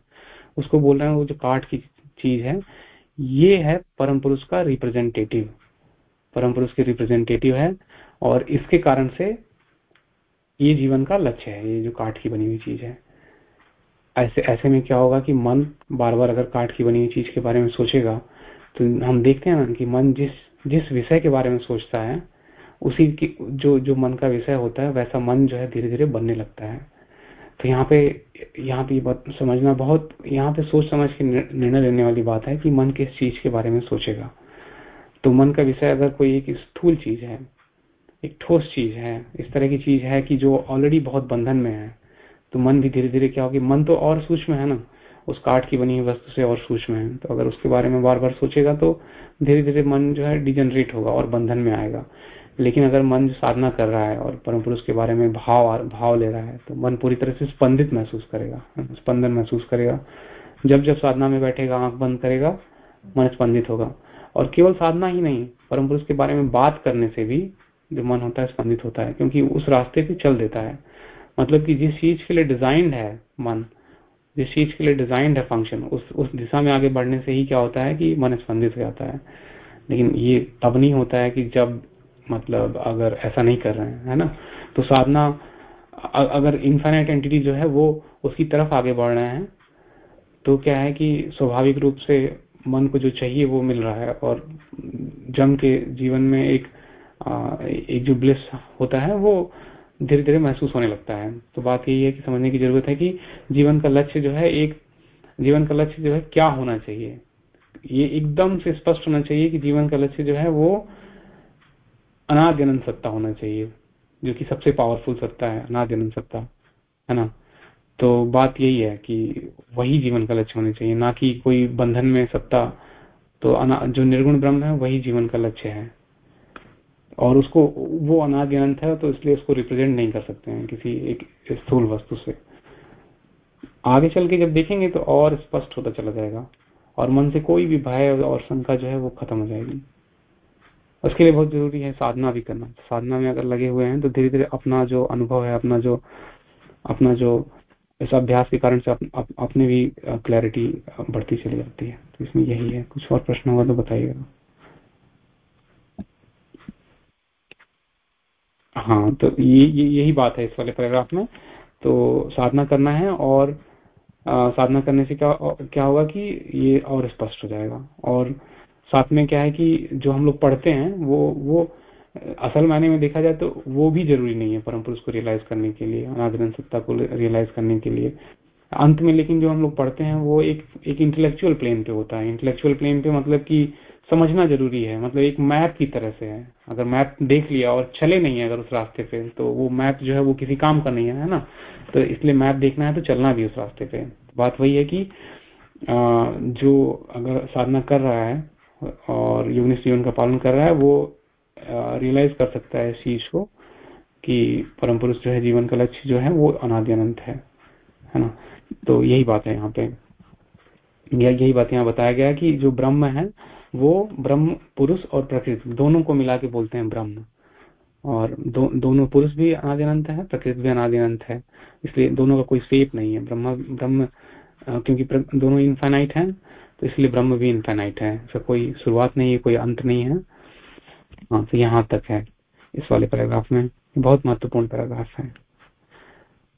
उसको बोल रहे हैं, वो जो काठ की चीज़ है, ये है परम पुरुष का रिप्रेजेंटेटिव परम पुरुष के रिप्रेजेंटेटिव है, और इसके कारण से ये जीवन का लक्ष्य है, ये जो काठ की बनी हुई चीज़ है। ऐसे ऐसे में क्या होगा कि मन बार बार अगर काठ की बनी हुई चीज़ के बारे में सोचेगा तो हम देखते हैं ना कि मन जिस जिस विषय के बारे में सोचता है उसी की, जो जो मन का विषय होता है, वैसा मन जो है धीरे धीरे बनने लगता है। तो यहाँ पे यहाँ पे बात समझना बहुत, यहाँ पे सोच समझ के निर्णय लेने वाली बात है कि मन किस चीज़ के बारे में सोचेगा। तो मन का विषय अगर कोई एक स्थूल चीज़ है, एक ठोस चीज़ है, इस तरह की चीज़ है कि जो ऑलरेडी बहुत बंधन में है तो मन भी धीरे धीरे क्या होगी, मन तो और सूक्ष्म है ना, उस काठ की बनी हुई वस्तु से और सूक्ष्म है। तो अगर उसके बारे में बार बार सोचेगा तो धीरे धीरे मन जो है डिजनरेट होगा और बंधन में आएगा। लेकिन अगर मन जो साधना कर रहा है और परम पुरुष के बारे में भाव भाव ले रहा है तो मन पूरी तरह से स्पंदित महसूस करेगा, स्पंदन महसूस करेगा। जब जब साधना में बैठेगा, आँख बंद करेगा, मन स्पंदित होगा। और केवल साधना ही नहीं, परम पुरुष के बारे में बात करने से भी जो मन होता है स्पंदित होता है, क्योंकि उस रास्ते पे चल देता है। मतलब कि जिस चीज़ के लिए डिजाइंड है मन, जिस चीज़ के लिए डिजाइंड है फ़ंक्शन उस उस दिशा में आगे बढ़ने से ही क्या होता है कि मन स्पंदित हो जाता है। लेकिन ये तब नहीं होता है कि जब मतलब अगर ऐसा नहीं कर रहे हैं, है ना? तो साधना अगर इन्फाइनाइट एंटिटी जो है वो उसकी तरफ़ आगे बढ़ रहे हैं तो क्या है कि स्वाभाविक रूप से मन को जो चाहिए वो मिल रहा है और जम के जीवन में एक एक जो ब्लिस होता है वो धीरे धीरे महसूस होने लगता है। तो बात यही है कि समझने की ज़रूरत है कि जीवन का लक्ष्य जो है एक, जीवन का लक्ष्य जो है क्या होना चाहिए? ये एकदम से स्पष्ट होना चाहिए कि जीवन का लक्ष्य जो है वो अनाद्यनंद सत्ता होना चाहिए, जो कि सबसे पावरफुल सत्ता है अनाद्यनंद सत्ता, है ना? तो बात यही है कि वही जीवन का लक्ष्य होना चाहिए, ना कि कोई बंधन में सत्ता तो जो निर्गुण ब्रह्म है, वही जीवन का लक्ष्य है। और उसको, वो अनादि अनंत है तो इसलिए उसको रिप्रेजेंट नहीं कर सकते हैं किसी एक स्थूल वस्तु से। आगे चल के जब देखेंगे तो और स्पष्ट होता चला जाएगा, और मन से कोई भी भय और शंका जो है, वो खत्म हो जाएगी। उसके लिए बहुत ज़रूरी है साधना भी करना। साधना में अगर लगे हुए हैं तो धीरे धीरे अपना जो अनुभव है अपना जो अपना जो इस अभ्यास के कारण से अप, अप, अपने भी क्लैरिटी बढ़ती चली जाती है। तो इसमें यही है। कुछ और प्रश्न होगा तो बताइएगा। हाँ तो ये, ये यही बात है इस वाले पैराग्राफ में। तो साधना करना है और आ, साधना करने से क्या क्या होगा कि ये और स्पष्ट हो जाएगा। और साथ में क्या है कि जो हम लोग पढ़ते हैं, वो वो, असल मायने में देखा जाए तो वो भी ज़रूरी नहीं है परम पुरुष को रियलाइज़ करने के लिए अनादरण सत्ता को रियलाइज़ करने के लिए। अंत में लेकिन जो हम लोग पढ़ते हैं, वो एक एक इंटेलेक्चुअल प्लेन पे होता है। इंटेलेक्चुअल प्लेन पे मतलब कि समझना ज़रूरी है। मतलब एक मैप की तरह से है। अगर मैप देख लिया और चले नहीं है अगर उस रास्ते पे तो वो मैप जो है वो किसी काम का नहीं है ना? तो इसलिए मैप देखना है तो चलना भी उस रास्ते पे। बात वही है कि जो अगर साधना कर रहा है और योग जीवन का पालन कर रहा है वो रियलाइज़ कर सकता है इस चीज़ को कि परम पुरुष जो है जीवन का लक्ष्य जो है वो अनादि अनंत है है ना? तो यही बात है यहाँ पे। यही बात यहाँ बताया गया कि जो ब्रह्म है वो ब्रह्म पुरुष और प्रकृति दोनों को मिला के बोलते हैं ब्रह्म। और दो, दोनों पुरुष भी अनादिनंत है प्रकृति भी अनादिनंत है। इसलिए दोनों का कोई सेप नहीं है। ब्रह्म ब्रह्म क्योंकि दोनों इनफाइनाइट है तो इसलिए ब्रह्म भी इनफाइनाइट है। इसका कोई शुरुआत नहीं है कोई अंत नहीं है। हाँ तो यहाँ तक है इस वाले पैराग्राफ में। बहुत महत्वपूर्ण पैराग्राफ है।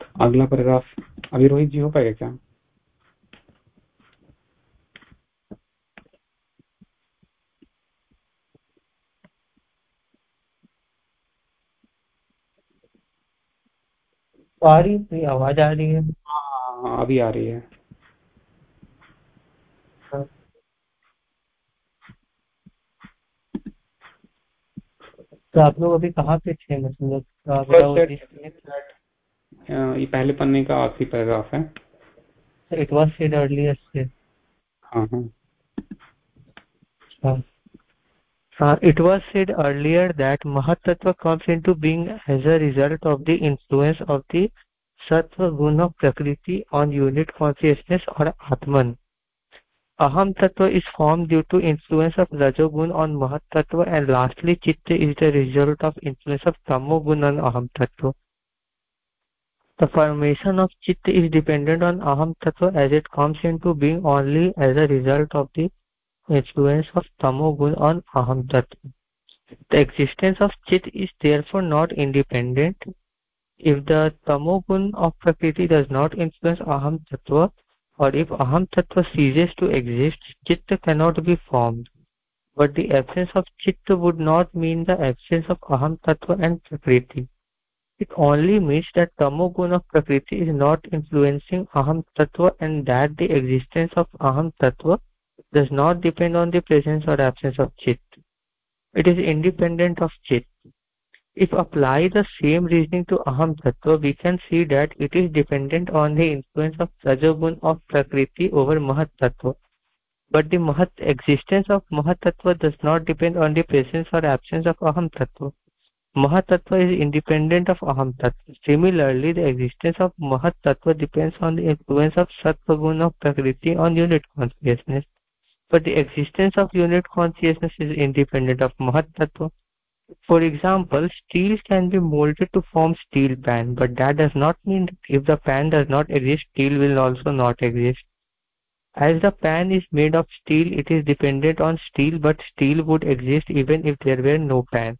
तो अगला पैराग्राफ अभी रोहित जी हो पाएगा क्या? आ रही आवाज़ आ रही है। हाँ अभी आ रही हाँ। तो आप लोग अभी कहाँ पे थे मतलब ये पहले पन्ने का आखिरी पैराग्राफ है इट वाज सेड अर्लियर से हाँ हाँ Uh, it was said earlier that Mahatattva comes into being as a result of the influence of the Sattva Guna of Prakriti on unit consciousness or Atman. Aham Tattva is formed due to influence of Rajogun on Mahat Tattva and lastly Chitta is the result of influence of Tamogun on Aham Tattva. The formation of Chitta is dependent on Aham Tattva as it comes into being only as a result of the influence of tamogun on aham tattva. The existence of chit is therefore not independent. If the tamogun of prakriti does not influence aham tattva, or if aham tattva ceases to exist, chitta cannot be formed. But the absence of chitta would not mean the absence of aham tattva and prakriti. It only means that tamogun of prakriti is not influencing aham tattva and that the existence of aham tattva does not depend on the presence or absence of chit. It is independent of chit. If apply the same reasoning to Aham Tattva, we can see that it is dependent on the influence of Rajogun of Prakriti over Mahat Tattva. But the Mahat existence of Mahat Tattva does not depend on the presence or absence of Aham Tattva. Mahat Tattva is independent of Aham Tattva. Similarly, the existence of Mahat Tattva depends on the influence of Sattva of Prakriti on unit consciousness. but the existence of unit consciousness is independent of Mahat Tattva. For example, steel can be molded to form steel pan, but that does not mean if the pan does not exist, steel will also not exist. As the pan is made of steel, it is dependent on steel, but steel would exist even if there were no pan.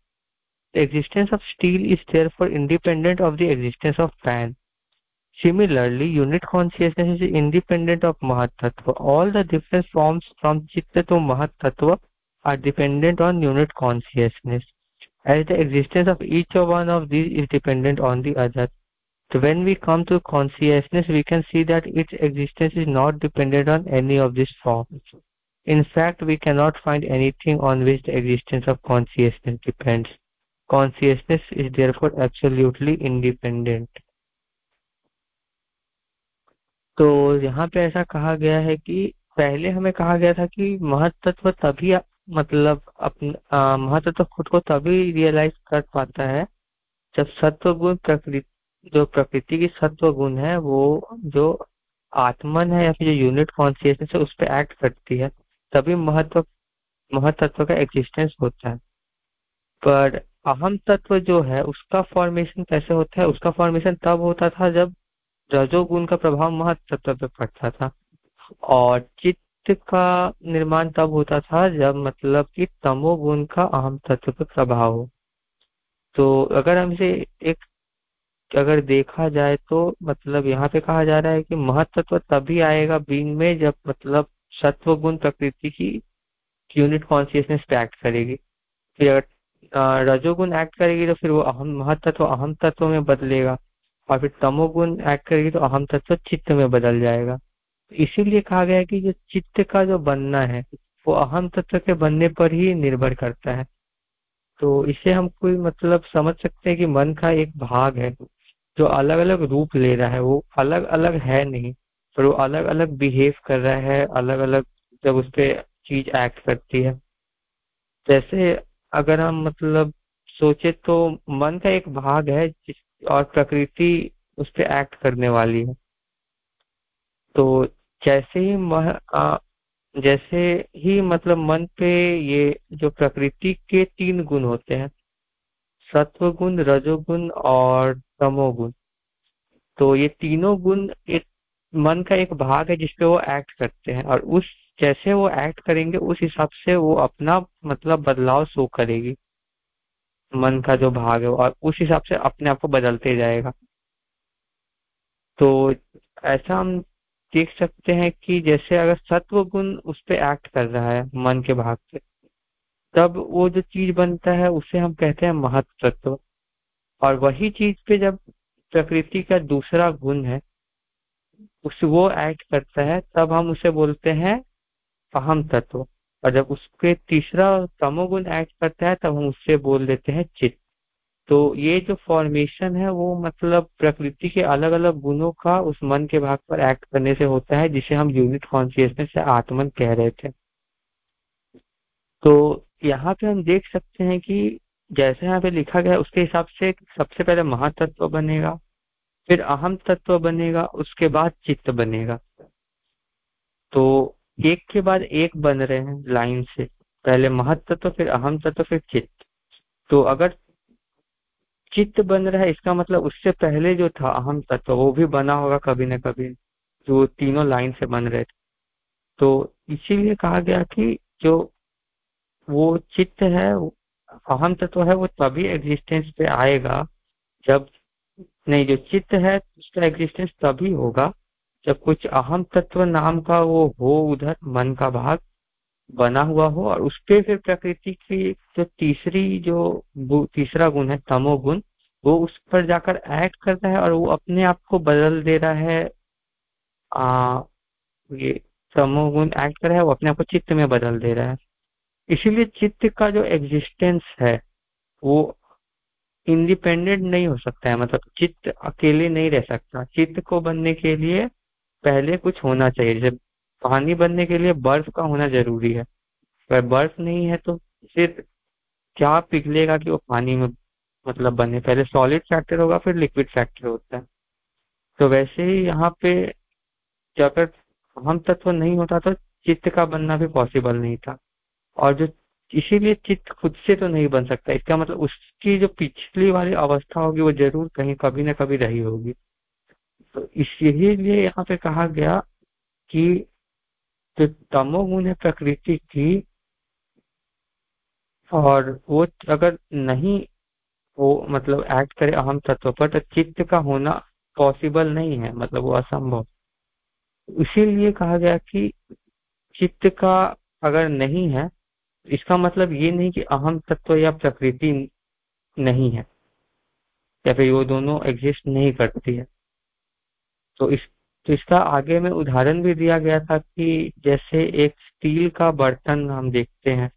The existence of steel is therefore independent of the existence of pan. Similarly, unit consciousness is independent of Mahatattva. All the different forms from Chitta to Mahatattva are dependent on unit consciousness, as the existence of each one of these is dependent on the other. So when we come to consciousness, we can see that its existence is not dependent on any of these forms. In fact, we cannot find anything on which the existence of consciousness depends. Consciousness is therefore absolutely independent. तो यहाँ पे ऐसा कहा गया है कि पहले हमें कहा गया था कि महत्व तभी मतलब अपना महत्व तो खुद को तभी रियलाइज़ कर पाता है जब सत्व गुण प्रकृति, जो प्रकृति की सत्व गुण है, वो जो आत्मन है या फिर जो यूनिट कॉन्सियसनेस है, उस पर एक्ट करती है, तभी महत्व महत्व का एग्जिस्टेंस होता है। पर अहम तत्व जो है, उसका फॉर्मेशन कैसे होता है? उसका फॉर्मेशन तब होता था जब रजोगुण का प्रभाव महत्व पे पड़ता था। और चित्त का निर्माण तब होता था जब मतलब कि तमोगुण का अहम तत्व पर प्रभाव हो। तो अगर हम इसे एक, अगर देखा जाए तो मतलब यहाँ पे कहा जा रहा है कि महत्व तभी आएगा बींग में जब मतलब सत्व गुण प्रकृति की यूनिट कॉन्सियसनेस पे एक्ट करेगी। फिर अगर रजोगुण एक्ट करेगी तो फिर वो अहम महत्व अहम तत्व में बदलेगा। और फिर तमोगुण एक्ट करेगी तो अहम तत्व चित्त में बदल जाएगा। इसीलिए कहा गया है कि जो चित्त का जो बनना है, वो अहम तत्व के बनने पर ही निर्भर करता है। तो इसे हम कोई मतलब समझ सकते हैं कि मन का एक भाग है, जो अलग अलग रूप ले रहा है, वो अलग अलग है नहीं, पर वो अलग अलग बिहेव कर रहा है अलग अलग जब उस पर चीज़ एक्ट करती है। जैसे अगर हम मतलब सोचे तो मन का एक भाग है और प्रकृति उस पर एक्ट करने वाली है। तो जैसे ही मह, आ, जैसे ही मतलब मन पे ये जो प्रकृति के तीन गुण होते हैं सत्व गुण रजोगुण और तमोगुण तो ये तीनों गुण एक मन का एक भाग है जिसपे वो एक्ट करते हैं और उस जैसे वो एक्ट करेंगे उस हिसाब से वो अपना मतलब बदलाव शो करेगी। मन का जो भाग है और उस हिसाब से अपने आप को बदलते जाएगा। तो ऐसा हम देख सकते हैं कि जैसे अगर सत्व गुण उस पर एक्ट कर रहा है, मन के भाग से तब वो जो चीज़ बनता है, उसे हम कहते हैं महत्व और वही चीज़ पे जब प्रकृति का दूसरा गुण है, उस वो एक्ट करता है, तब हम उसे बोलते हैं अहम तत्व। और जब उसके तीसरा तमोगुण एक्ट करता है, तब हम उससे बोल देते हैं चित्त। तो ये जो फॉर्मेशन है, वो मतलब प्रकृति के अलग अलग गुणों का उस मन के भाग पर एक्ट करने से होता है, जिसे हम यूनिट कॉन्शियसनेस या आत्मन कह रहे थे। तो यहाँ पे हम देख सकते हैं कि जैसे यहाँ पे लिखा गया, उसके हिसाब से सबसे पहले महातत्व बनेगा, फिर अहम तत्व बनेगा, उसके बाद चित्त बनेगा। तो एक के बाद एक बन रहे हैं लाइन से, पहले महत्व फिर अहम तत्व, फिर चित्त। तो अगर चित्त बन रहा है, इसका मतलब उससे पहले जो था अहम तत्व, वो भी बना होगा कभी न कभी, जो तीनों लाइन से बन रहे थे। तो इसीलिए कहा गया कि जो वो चित्त है अहम तत्व है, वो तभी एग्जिस्टेंस पे आएगा जब, नहीं, जो चित्त है, उसका एग्जिस्टेंस तभी होगा जब कुछ अहम तत्व नाम का वो हो उधर, मन का भाग बना हुआ हो और उस पर फिर प्रकृति की जो तीसरी जो तीसरा गुण है तमो गुण वो उस पर जाकर ऐड करता है और वो अपने आप को बदल दे रहा है। आ, ये तमो गुण ऐड कर रहा है वो अपने आप को चित्त में बदल दे रहा है। इसीलिए चित्त का जो एग्जिस्टेंस है वो इंडिपेंडेंट नहीं हो सकता है। मतलब चित्त अकेले नहीं रह सकता। चित्त को बनने के लिए पहले कुछ होना चाहिए। जैसे पानी बनने के लिए बर्फ़ का होना ज़रूरी है। अगर बर्फ़ नहीं है तो फिर क्या पिघलेगा कि वो पानी में मतलब बने? पहले सॉलिड फैक्टर होगा, फिर लिक्विड फैक्टर होता है। तो वैसे ही यहाँ पे अगर हम तत्व नहीं होता तो चित्त का बनना भी पॉसिबल नहीं था। और जो इसीलिए चित्त खुद से तो नहीं बन सकता। इसका मतलब उसकी जो पिछली वाली अवस्था होगी वो ज़रूर कहीं कभी ना कभी रही होगी। तो इसीलिए यहाँ पे कहा गया कि जो तमोगुण प्रकृति की, और वो अगर नहीं वो मतलब एक्ट करे अहम तत्व पर तो चित्त का होना पॉसिबल नहीं है मतलब वो असंभव। इसीलिए कहा गया कि चित्त का अगर नहीं है, इसका मतलब ये नहीं कि अहम तत्व या प्रकृति नहीं है, या फिर वो दोनों एग्जिस्ट नहीं करती है। तो इस तो इसका आगे में उदाहरण भी दिया गया था कि जैसे एक स्टील का बर्तन हम देखते हैं।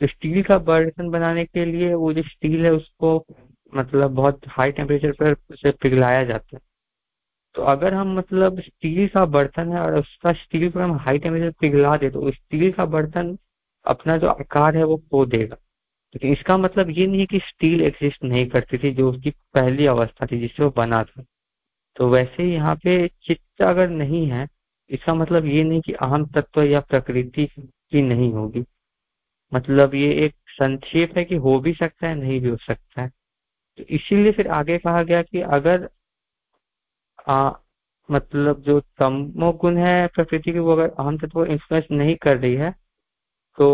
तो स्टील का बर्तन बनाने के लिए वो जो स्टील है उसको मतलब बहुत हाई टेम्परेचर पर उसे पिघलाया जाता है। तो अगर हम मतलब स्टील का बर्तन है और उसका स्टील पर हम हाई टेम्परेचर पिघला दे तो स्टील का बर्तन अपना जो आकार है वो खो देगा। लेकिन तो इसका मतलब ये नहीं कि स्टील एग्जिस्ट नहीं करती थी जो उसकी पहली अवस्था थी जिससे वो बना था। तो वैसे यहाँ पे चित्त अगर नहीं है इसका मतलब ये नहीं कि अहम तत्व या प्रकृति की नहीं होगी। मतलब ये एक संक्षेप है कि हो भी सकता है नहीं भी हो सकता है। तो इसीलिए फिर आगे कहा गया कि अगर आ, मतलब जो तमो गुण है प्रकृति की वो अगर अहम तत्व इन्फ्लुएंस नहीं कर रही है तो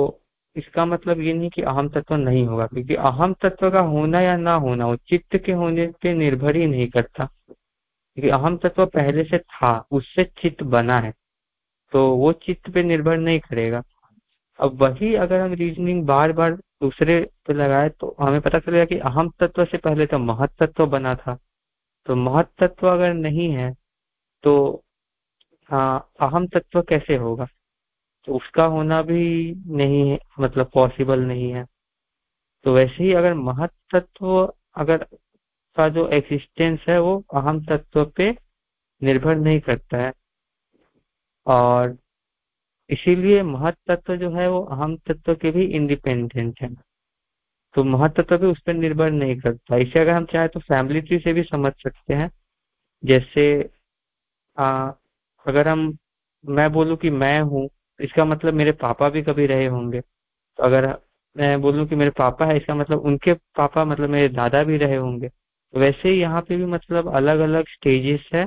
इसका मतलब ये नहीं कि अहम तत्व नहीं होगा क्योंकि अहम तत्व का होना या ना होना वो चित्त के होने पे निर्भर ही नहीं करता। अहम तत्व पहले से था, उससे चित्त बना है तो वो चित्त पे निर्भर नहीं करेगा। अब वही अगर हम रीजनिंग बार बार दूसरे पे लगाए तो हमें पता चलेगा कि अहम तत्व से पहले तो महत तत्व बना था। तो महत तत्व अगर नहीं है तो हाँ अहम तत्व कैसे होगा? तो उसका होना भी नहीं है मतलब पॉसिबल नहीं है। तो वैसे ही अगर महत तत्व अगर का जो एक्सिस्टेंस है वो अहम तत्व पे निर्भर नहीं करता है। और इसीलिए महत तत्व जो है वो अहम तत्व के भी इंडिपेंडेंट है। तो महत्व भी उस पर निर्भर नहीं करता। इसे अगर हम चाहे तो फैमिली ट्री से भी समझ सकते हैं। जैसे आ, अगर हम मैं बोलूँ कि मैं हूँ इसका मतलब मेरे पापा भी कभी रहे होंगे। तो अगर मैं बोलूँ कि मेरे पापा है इसका मतलब उनके पापा मतलब मेरे दादा भी रहे होंगे। वैसे यहाँ पे भी मतलब अलग अलग स्टेजेस है,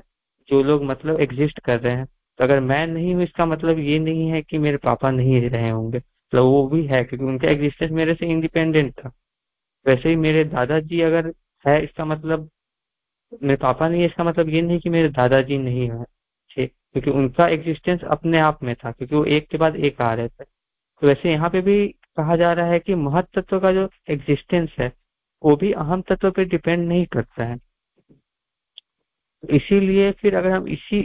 जो लोग मतलब एग्जिस्ट कर रहे हैं। तो अगर मैं नहीं हूँ, इसका मतलब ये नहीं है कि मेरे पापा नहीं रहे होंगे। मतलब वो भी है, क्योंकि उनका एग्जिस्टेंस मेरे से इंडिपेंडेंट था। वैसे ही मेरे दादाजी अगर है, इसका मतलब मेरे पापा नहीं है, इसका मतलब ये नहीं कि मेरे दादाजी नहीं है क्योंकि उनका एग्जिस्टेंस अपने आप में था, क्योंकि वो एक के बाद एक आ रहे थे। तो वैसे यहाँ पे भी कहा जा रहा है कि महत्व का जो एग्जिस्टेंस है वो भी अहम तत्व पे डिपेंड नहीं करता है। इसीलिए फिर अगर हम इसी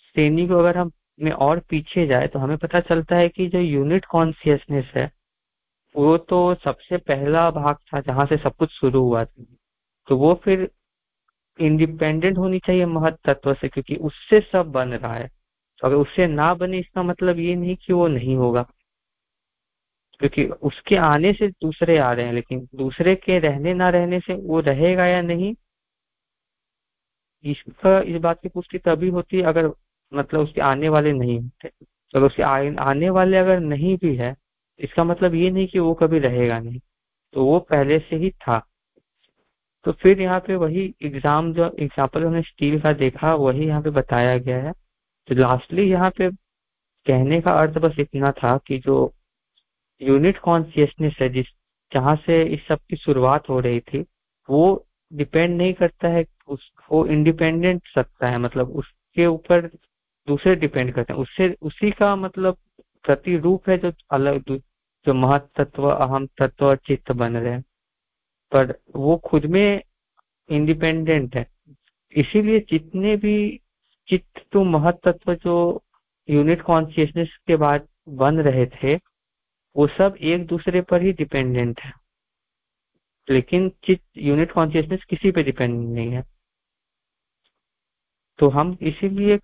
श्रेणी को अगर हम में और पीछे जाए तो हमें पता चलता है कि जो यूनिट कॉन्सियसनेस है, वो तो सबसे पहला भाग था जहाँ से सब कुछ शुरू हुआ था। तो वो फिर इंडिपेंडेंट होनी चाहिए महत तत्व से, क्योंकि उससे सब बन रहा है। तो अगर उससे ना बने, इसका मतलब ये नहीं कि वो नहीं होगा। क्योंकि उसके आने से दूसरे आ रहे हैं, लेकिन दूसरे के रहने ना रहने से वो रहेगा या नहीं इसका इस बात की पुष्टि तभी होती है अगर मतलब उसके आने वाले नहीं होते। चलो उसके आने वाले अगर नहीं भी है इसका मतलब ये नहीं कि वो कभी रहेगा नहीं। तो वो पहले से ही था। तो फिर यहाँ पे वही एग्ज़ाम जो एग्ज़ाम्पल हमने स्टील का देखा, वही यहाँ पे बताया गया है। तो लास्टली यहाँ पे कहने का अर्थ बस इतना था कि जो यूनिट कॉन्सियसनेस है जिस जहाँ से इस सब की शुरुआत हो रही थी, वो डिपेंड नहीं करता है, उस, वो इंडिपेंडेंट सकता है मतलब उसके ऊपर दूसरे डिपेंड करते हैं। उससे, उसी का मतलब प्रतिरूप है जो अलग जो महत तत्व, अहम तत्व और चित्त बन रहे हैं। पर वो खुद में इंडिपेंडेंट है। इसीलिए जितने भी चित्त तो महत तत्व जो यूनिट कॉन्सियसनेस के बाद बन रहे थे वो सब एक दूसरे पर ही डिपेंडेंट है। लेकिन चित्त यूनिट कॉन्शियसनेस किसी पे डिपेंडेंट नहीं है। तो हम इसीलिए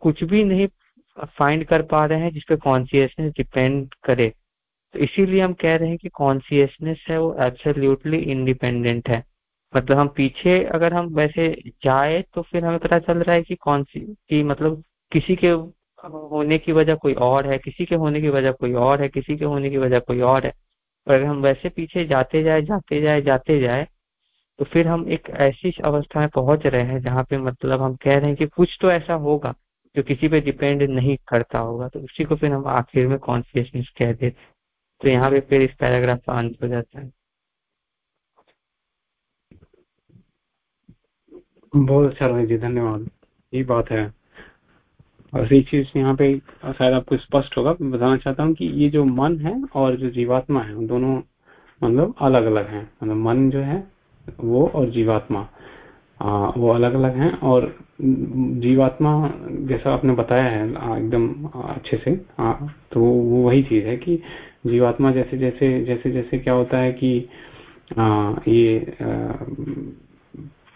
कुछ भी नहीं फाइंड कर पा रहे हैं जिसपे कॉन्सियसनेस डिपेंड करे। तो इसीलिए हम कह रहे हैं कि कॉन्सियसनेस है वो एब्सोल्युटली इंडिपेंडेंट है। मतलब हम पीछे अगर हम वैसे जाए तो फिर हमें पता चल रहा है कि कौन सी, कि मतलब किसी के होने की वजह कोई और है, किसी के होने की वजह कोई और है, किसी के होने की वजह कोई और है। और अगर हम वैसे पीछे जाते जाए जाते जाए जाते जाए तो फिर हम एक ऐसी अवस्था में पहुँच रहे हैं जहाँ पे मतलब हम कह रहे हैं कि कुछ तो ऐसा होगा जो किसी पे डिपेंड नहीं करता होगा तो उसी को फिर हम आखिर में कॉन्सियसनेस कह देते तो यहाँ पे फिर इस पैराग्राफ का अंत हो जाता है। बहुत अच्छा रोहित जी, धन्यवाद। ये बात है। और इसी चीज़ यहाँ पे शायद आपको स्पष्ट होगा। बताना चाहता हूँ कि ये जो मन है और जो जीवात्मा है दोनों मतलब अलग अलग हैं। मतलब मन जो है वो और जीवात्मा आ, वो अलग अलग हैं और जीवात्मा जैसा आपने बताया है एकदम अच्छे से आ, तो वो वही चीज़ है कि जीवात्मा जैसे जैसे जैसे जैसे क्या होता है कि आ, ये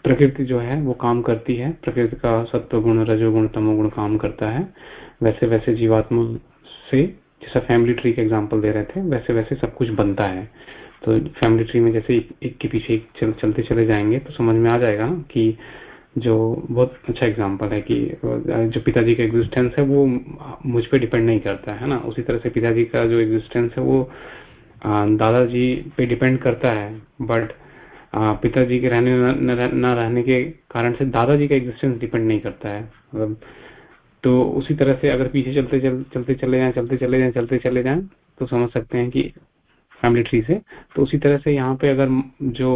प्रकृति जो है वो काम करती है। प्रकृति का सत्व गुण रजोगुण तमोगुण काम करता है। वैसे वैसे जीवात्मा से जैसा फैमिली ट्री का एग्जांपल दे रहे थे वैसे वैसे सब कुछ बनता है। तो फैमिली ट्री में जैसे एक, के पीछे एक चल, चलते चले जाएँगे तो समझ में आ जाएगा कि जो बहुत अच्छा एग्जांपल है कि जो पिताजी का एग्जिस्टेंस है वो मुझ पर डिपेंड नहीं करता है ना? उसी तरह से पिताजी का जो एग्जिस्टेंस है वो दादाजी पे डिपेंड करता है बट पिताजी के रहने न रहने के कारण से दादाजी का एग्जिस्टेंस डिपेंड नहीं करता है। मतलब तो उसी तरह से अगर पीछे चलते चल, चलते चले जाएँ चलते चले जाएँ चलते चले जाएँ तो समझ सकते हैं कि फैमिली ट्री से। तो उसी तरह से यहाँ पे अगर जो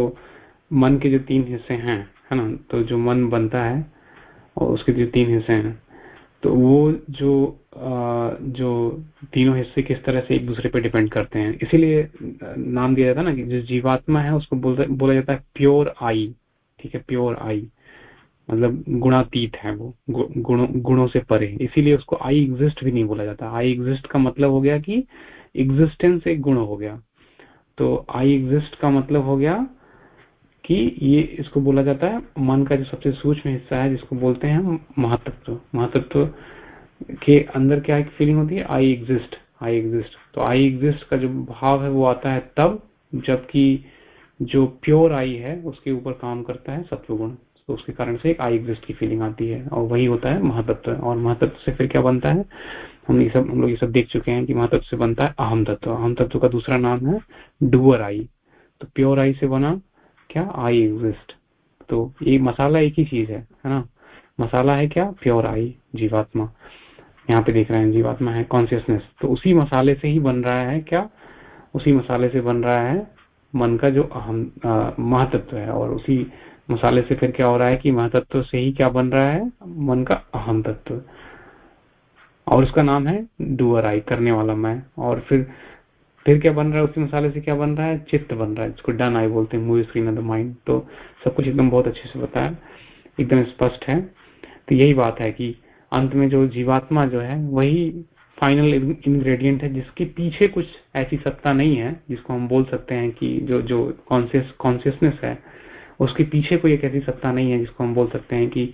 मन के जो तीन हिस्से हैं है ना तो जो मन बनता है और उसके जो तीन हिस्से हैं तो वो जो जो तीनों हिस्से किस तरह से एक दूसरे पे डिपेंड करते हैं, इसीलिए नाम दिया जाता है ना कि जो जीवात्मा है उसको बोला जाता है प्योर आई ठीक है प्योर आई मतलब गुणातीत है वो गुणों गुणों से परे, इसीलिए उसको आई एग्जिस्ट भी नहीं बोला जाता। आई एग्जिस्ट का मतलब हो गया कि एग्जिस्टेंस एक गुण हो गया। तो आई एग्जिस्ट का मतलब हो गया कि ये इसको बोला जाता है, मन का जो सबसे सूक्ष्म हिस्सा है, जिसको बोलते हैं हम महातत्व। महातत्व के अंदर क्या एक फीलिंग होती है? आई एग्जिस्ट आई एग्जिस्ट तो आई एग्जिस्ट का जो भाव है वो आता है तब, जबकि जो प्योर आई है, उसके ऊपर काम करता है सत्वगुण। तो उसके कारण से एक आई एग्जिस्ट की फीलिंग आती है। और वही होता है महातत्व। और महातत्व से फिर क्या बनता है? हम ये सब, हम लोग ये सब देख चुके हैं कि महातत्व से बनता है अहम तत्व। अहम तत्व का दूसरा नाम है डुअर आई तो प्योर आई से बना क्या? आई एग्जिस्ट तो ये मसाला एक ही चीज़ है है ना? मसाला है क्या? प्योर आई जीवात्मा। यहाँ पे देख रहे हैं, जीवात्मा है कॉन्सियसनेस तो उसी मसाले से ही बन रहा है क्या? उसी मसाले से बन रहा है मन का जो अहम महातत्व है। और उसी मसाले से फिर क्या हो रहा है कि महातत्व से ही क्या बन रहा है? मन का अहम तत्व। और उसका नाम है डुअर आई, करने वाला मैं। और फिर फिर क्या बन रहा है? उसी मसाले से क्या बन रहा है? चित्त बन रहा है, जिसको डन आई बोलते हैं movie screen of the mind तो सब कुछ एकदम बहुत अच्छे से बताया, एकदम स्पष्ट है। तो यही बात है कि अंत में जो जीवात्मा जो है, वही फाइनल इंग्रेडिएंट है, जिसके पीछे कुछ ऐसी सत्ता नहीं है, जिसको हम बोल सकते हैं कि जो जो कॉन्सियस कॉन्सियसनेस है, उसके पीछे कोई एक ऐसी सत्ता नहीं है, जिसको हम बोल सकते हैं कि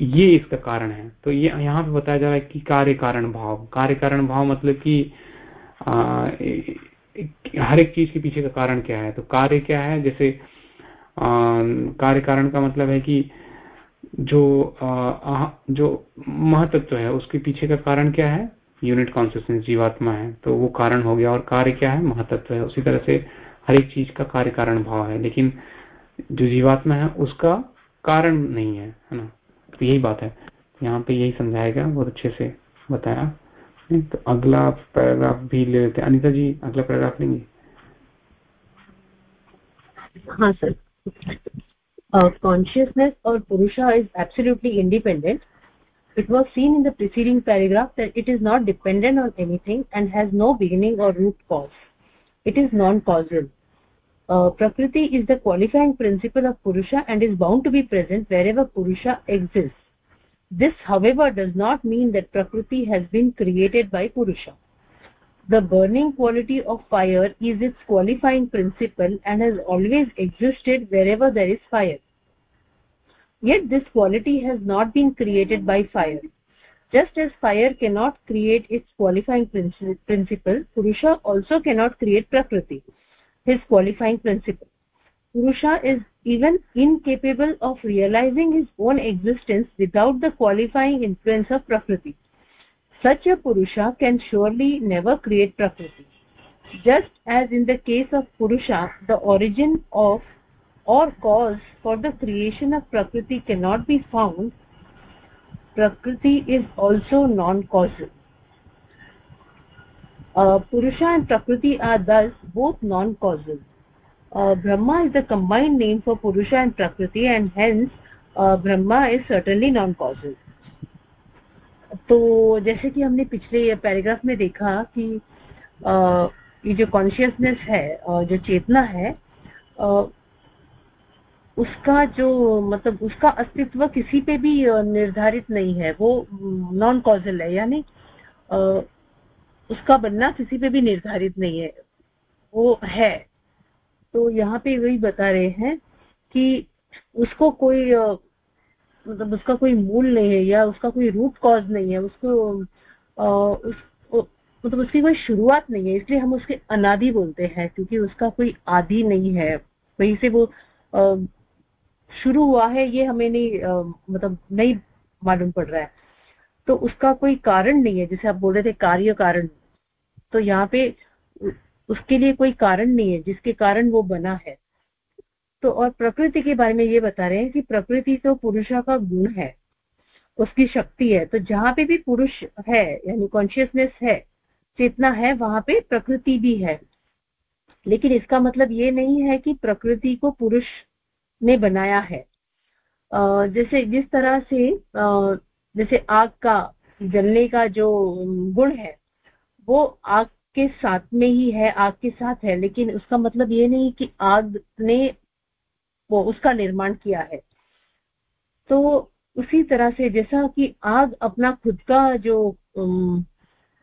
ये इसका कारण है। तो ये यहाँ पे बताया जा रहा है कि कार्य कारण भाव। कार्य कारण भाव मतलब कि हर एक चीज़ के पीछे का कारण क्या है? तो कार्य क्या है? जैसे कार्य कारण का मतलब है कि जो आ, जो महतत्व है उसके पीछे का कारण क्या है? यूनिट कॉन्सियसनेस जीवात्मा है तो वो कारण हो गया। और कार्य क्या है? महतत्व है। उसी तरह से हर एक चीज़ का कार्य कारण भाव है। लेकिन जो जीवात्मा है उसका कारण नहीं है है ना? तो यही बात है। यहाँ पे यही समझाएगा बहुत अच्छे से बताया। तो अगला पैराग्राफ भी ले लेते अनिता जी, अगला पैराग्राफ लेंगे? हाँ सर। कॉन्शियसनेस और पुरुषा is absolutely independent it was seen in the preceding paragraph that it is not dependent on anything and has no beginning और root cause it is non causal प्रकृति is the qualifying principle of पुरुषा and is bound to be present wherever पुरुषा exist this however does not mean that prakriti has been created by purusha. The burning quality of fire is its qualifying principle and has always existed wherever there is fire. Yet this quality has not been created by fire. Just as fire cannot create its qualifying principle purusha also cannot create prakriti his qualifying principle purusha is even incapable of realizing his own existence without the qualifying influence of prakriti. Such a purusha can surely never create prakriti. Just as in the case of purusha the origin of or cause for the creation of prakriti cannot be found. Prakriti is also non causal uh, purusha and prakriti are thus both non causal uh, brahma is the combined name for purusha and prakriti and hence uh, brahma is certainly non causal तो जैसे कि हमने पिछले पैराग्राफ में देखा कि आ, ये जो कॉन्शियसनेस है जो चेतना है आ, उसका जो मतलब उसका अस्तित्व किसी पे भी निर्धारित नहीं है वो नॉन कॉजल है यानी उसका बनना किसी पे भी निर्धारित नहीं है वो है। तो यहाँ पे वही बता रहे हैं कि उसको कोई मतलब उसका कोई मूल नहीं है या उसका कोई रूट कॉज नहीं है, उसको उस मतलब उसकी कोई शुरुआत नहीं है, इसलिए हम उसके अनादि बोलते हैं, क्योंकि उसका कोई आदि नहीं है। वहीं से वो शुरू हुआ है, ये हमें नहीं मतलब नहीं मालूम पड़ रहा है। तो उसका कोई कारण नहीं है, जैसे आप बोल रहे थे कार्य कारण। तो यहाँ पे उसके लिए कोई कारण नहीं है, जिसके कारण वो बना है। तो और प्रकृति के बारे में ये बता रहे हैं कि प्रकृति तो पुरुषा का गुण है, उसकी शक्ति है। तो जहाँ पे भी पुरुष है, यानी कॉन्शियसनेस है चेतना है, वहाँ पे प्रकृति भी है। लेकिन इसका मतलब ये नहीं है कि प्रकृति को पुरुष ने बनाया है। जैसे जिस तरह से जैसे आग का, जलने का जो गुण है, वो आग के साथ में ही है आग के साथ है, लेकिन उसका मतलब ये नहीं कि आग ने वो उसका निर्माण किया है। तो उसी तरह से जैसा कि आग अपना खुद का जो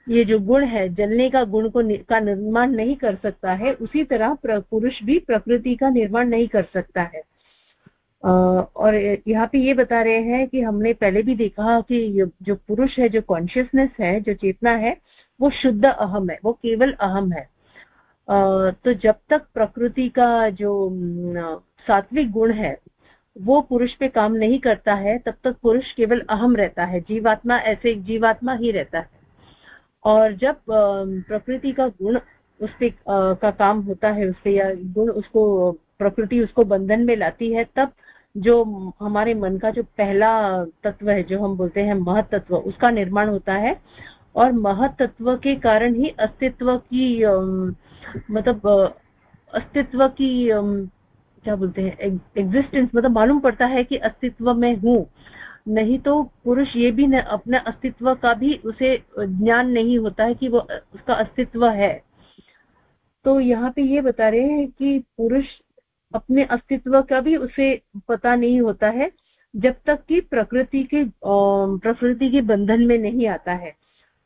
ये जो गुण है, जलने का गुण को का निर्माण नहीं कर सकता है, उसी तरह पुरुष भी प्रकृति का निर्माण नहीं कर सकता है। और यहाँ पे ये बता रहे हैं कि हमने पहले भी देखा कि जो पुरुष है, जो कॉन्शियसनेस है, जो चेतना है वो शुद्ध अहम है, वो केवल अहम है। तो जब तक प्रकृति का जो सात्विक गुण है, वो पुरुष पे काम नहीं करता है, तब तक पुरुष केवल अहम रहता है, जीवात्मा ऐसे एक जीवात्मा ही रहता है। और जब प्रकृति का गुण उस पे का काम होता है उससे या गुण उसको, प्रकृति उसको बंधन में लाती है, तब जो हमारे मन का जो पहला तत्व है, जो हम बोलते हैं महतत्व, उसका निर्माण होता है। और महतत्व के कारण ही अस्तित्व की मतलब अस्तित्व की क्या बोलते हैं एग्जिस्टेंस मतलब मालूम पड़ता है कि अस्तित्व में हूँ। नहीं तो पुरुष ये भी अपने अस्तित्व का भी उसे ज्ञान नहीं होता है कि वो उसका अस्तित्व है। तो यहाँ पे ये बता रहे हैं कि पुरुष अपने अस्तित्व का भी उसे पता नहीं होता है, जब तक कि प्रकृति के प्रकृति के बंधन में नहीं आता है।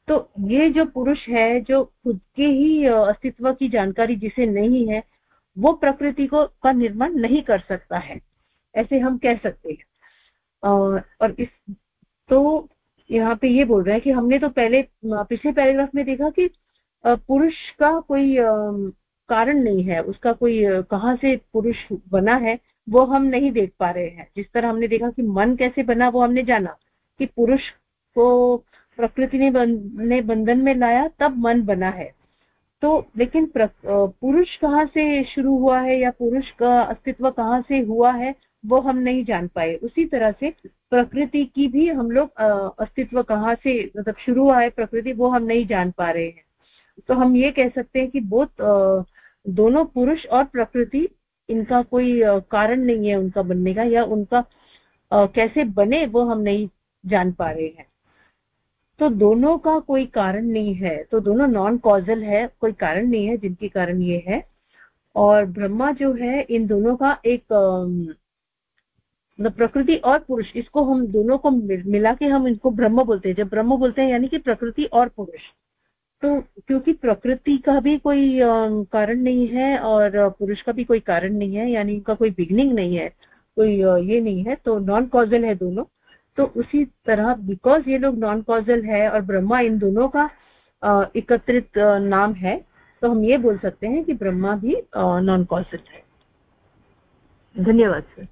तो ये जो पुरुष है, जो खुद के ही अस्तित्व की जानकारी जिसे नहीं है, वो प्रकृति को, का निर्माण नहीं कर सकता है। ऐसे हम कह सकते हैं। और इस तो यहाँ पे ये बोल रहे हैं कि हमने तो पहले पिछले पैराग्राफ में देखा कि पुरुष का कोई कारण नहीं है, उसका कोई कहाँ से पुरुष बना है, वो हम नहीं देख पा रहे हैं। जिस तरह हमने देखा कि मन कैसे बना, वो हमने जाना कि पुरुष को प्रकृति ने बन, ने बंधन में लाया तब मन बना है। तो लेकिन पुरुष कहाँ से शुरू हुआ है या पुरुष का अस्तित्व कहाँ से हुआ है वो हम नहीं जान पाए। उसी तरह से प्रकृति की भी हम लोग अस्तित्व कहाँ से मतलब शुरू हुआ है प्रकृति वो हम नहीं जान पा रहे हैं। तो हम ये कह सकते हैं कि बहुत दोनों पुरुष और प्रकृति इनका कोई कारण नहीं है उनका बनने का या उनका कैसे बने वो हम नहीं जान पा रहे हैं। तो दोनों का कोई कारण नहीं है। तो दोनों नॉन कॉजल है, कोई कारण नहीं है, जिनके कारण ये है। और ब्रह्मा जो है, इन दोनों का एक मतलब प्रकृति और पुरुष, इसको हम दोनों को मिला के हम इनको ब्रह्म बोलते हैं। जब ब्रह्म बोलते हैं, यानी कि प्रकृति और पुरुष। तो क्योंकि प्रकृति का भी कोई कारण नहीं है और पुरुष का भी कोई कारण नहीं है, यानी उनका कोई बिगनिंग नहीं है, कोई ये नहीं है तो नॉन कॉजल है दोनों। तो उसी तरह बिकॉज़ ये लोग नॉन कॉजल है और ब्रह्मा इन दोनों का एकत्रित नाम है तो हम ये बोल सकते हैं कि ब्रह्मा भी नॉन कॉजल है। धन्यवाद सर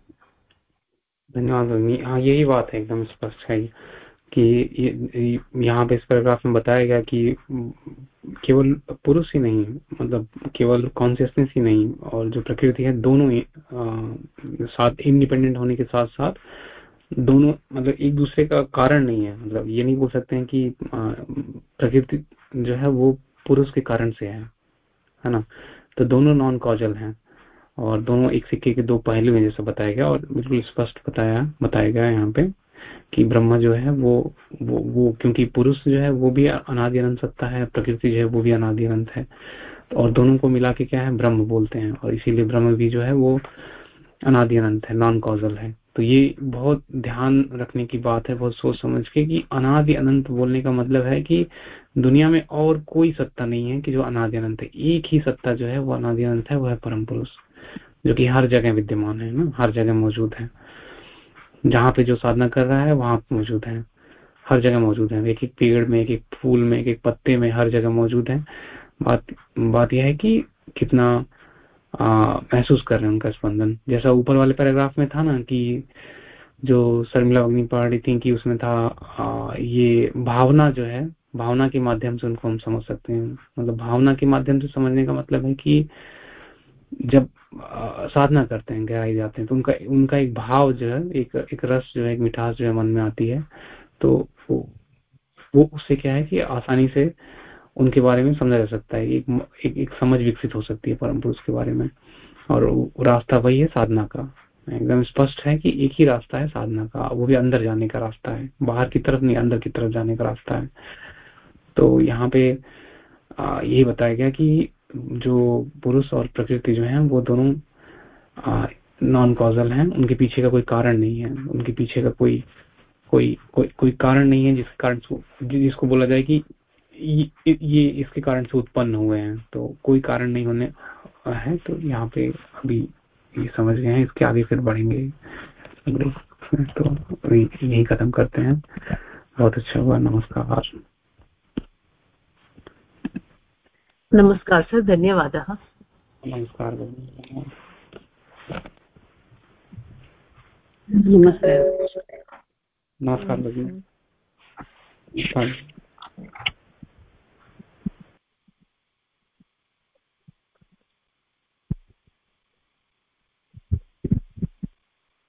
धन्यवाद हाँ यही बात है एकदम स्पष्ट है कि यहाँ पे इस पैराग्राफ में बताया गया कि केवल पुरुष ही नहीं मतलब केवल कॉन्सियसनेस ही नहीं और जो प्रकृति है दोनों ही आ, साथ इंडिपेंडेंट होने के साथ साथ दोनों मतलब एक दूसरे का कारण नहीं है। मतलब ये नहीं बोल सकते हैं कि प्रकृति जो है वो पुरुष के कारण से है है ना? तो दोनों नॉन कॉजल हैं और दोनों एक सिक्के के दो पहलू हैं, जैसे बताया गया और बिल्कुल स्पष्ट बताया बताया गया यहाँ पे कि ब्रह्मा जो है वो वो वो क्योंकि पुरुष जो है वो भी अनादि अनंत सत्ता है, प्रकृति जो है वो भी अनादि अनंत है। और दोनों को मिला के क्या है? ब्रह्म बोलते हैं और इसीलिए ब्रह्म भी जो है वो अनादि अनंत है नॉन कॉजल है। तो ये बहुत ध्यान रखने की बात है, बहुत सोच समझ के कि अनादि अनंत बोलने का मतलब है कि दुनिया में और कोई सत्ता नहीं है कि जो अनादि अनंत है। एक ही सत्ता जो है, वो अनादि अनंत है, वो है परम पुरुष, जो कि हर जगह विद्यमान है ना? हर जगह मौजूद है। जहाँ पे जो साधना कर रहा है, वहाँ मौजूद है। हर जगह मौजूद है। एक एक पेड़ में एक एक फूल में एक एक पत्ते में हर जगह मौजूद है। बात बात यह है कि कितना महसूस कर रहे हैं उनका स्पंदन। जैसा ऊपर वाले पैराग्राफ में था ना कि जो शर्मिला अग्नि पढ़ रही थी कि उसमें था आ, ये भावना जो है भावना के माध्यम से उनको हम समझ सकते हैं। मतलब भावना के माध्यम से समझने का मतलब है कि जब आ, साधना करते हैं गहराई जाते हैं तो उनका उनका एक भाव जो है एक एक रस जो है एक मिठास जो है मन में आती है। तो वो वो उससे क्या है कि आसानी से उनके बारे में समझा जा सकता है एक एक, एक समझ विकसित हो सकती है परम पुरुष के बारे में। और रास्ता वही है साधना का। एकदम स्पष्ट है कि एक ही रास्ता है साधना का। वो भी अंदर जाने का रास्ता है। बाहर की तरफ़ नहीं अंदर की तरफ़ जाने का रास्ता है। तो यहाँ पे यही बताया गया कि जो पुरुष और प्रकृति जो है वो दोनों नॉन कॉजल हैं। उनके पीछे का कोई कारण नहीं है। उनके पीछे का कोई कोई कोई कोई कारण नहीं है जिसके कारण जिसको बोला जाए कि ये इसके कारण से उत्पन्न हुए हैं तो कोई कारण नहीं होने है तो यहाँ पे अभी ये समझ गए हैं इसके आगे फिर बढ़ेंगे। तो यही खत्म करते हैं। बहुत अच्छा हुआ नमस्कार। नमस्कार सर धन्यवादः नमस्कार नमस्कार। नमस्कार भगिनी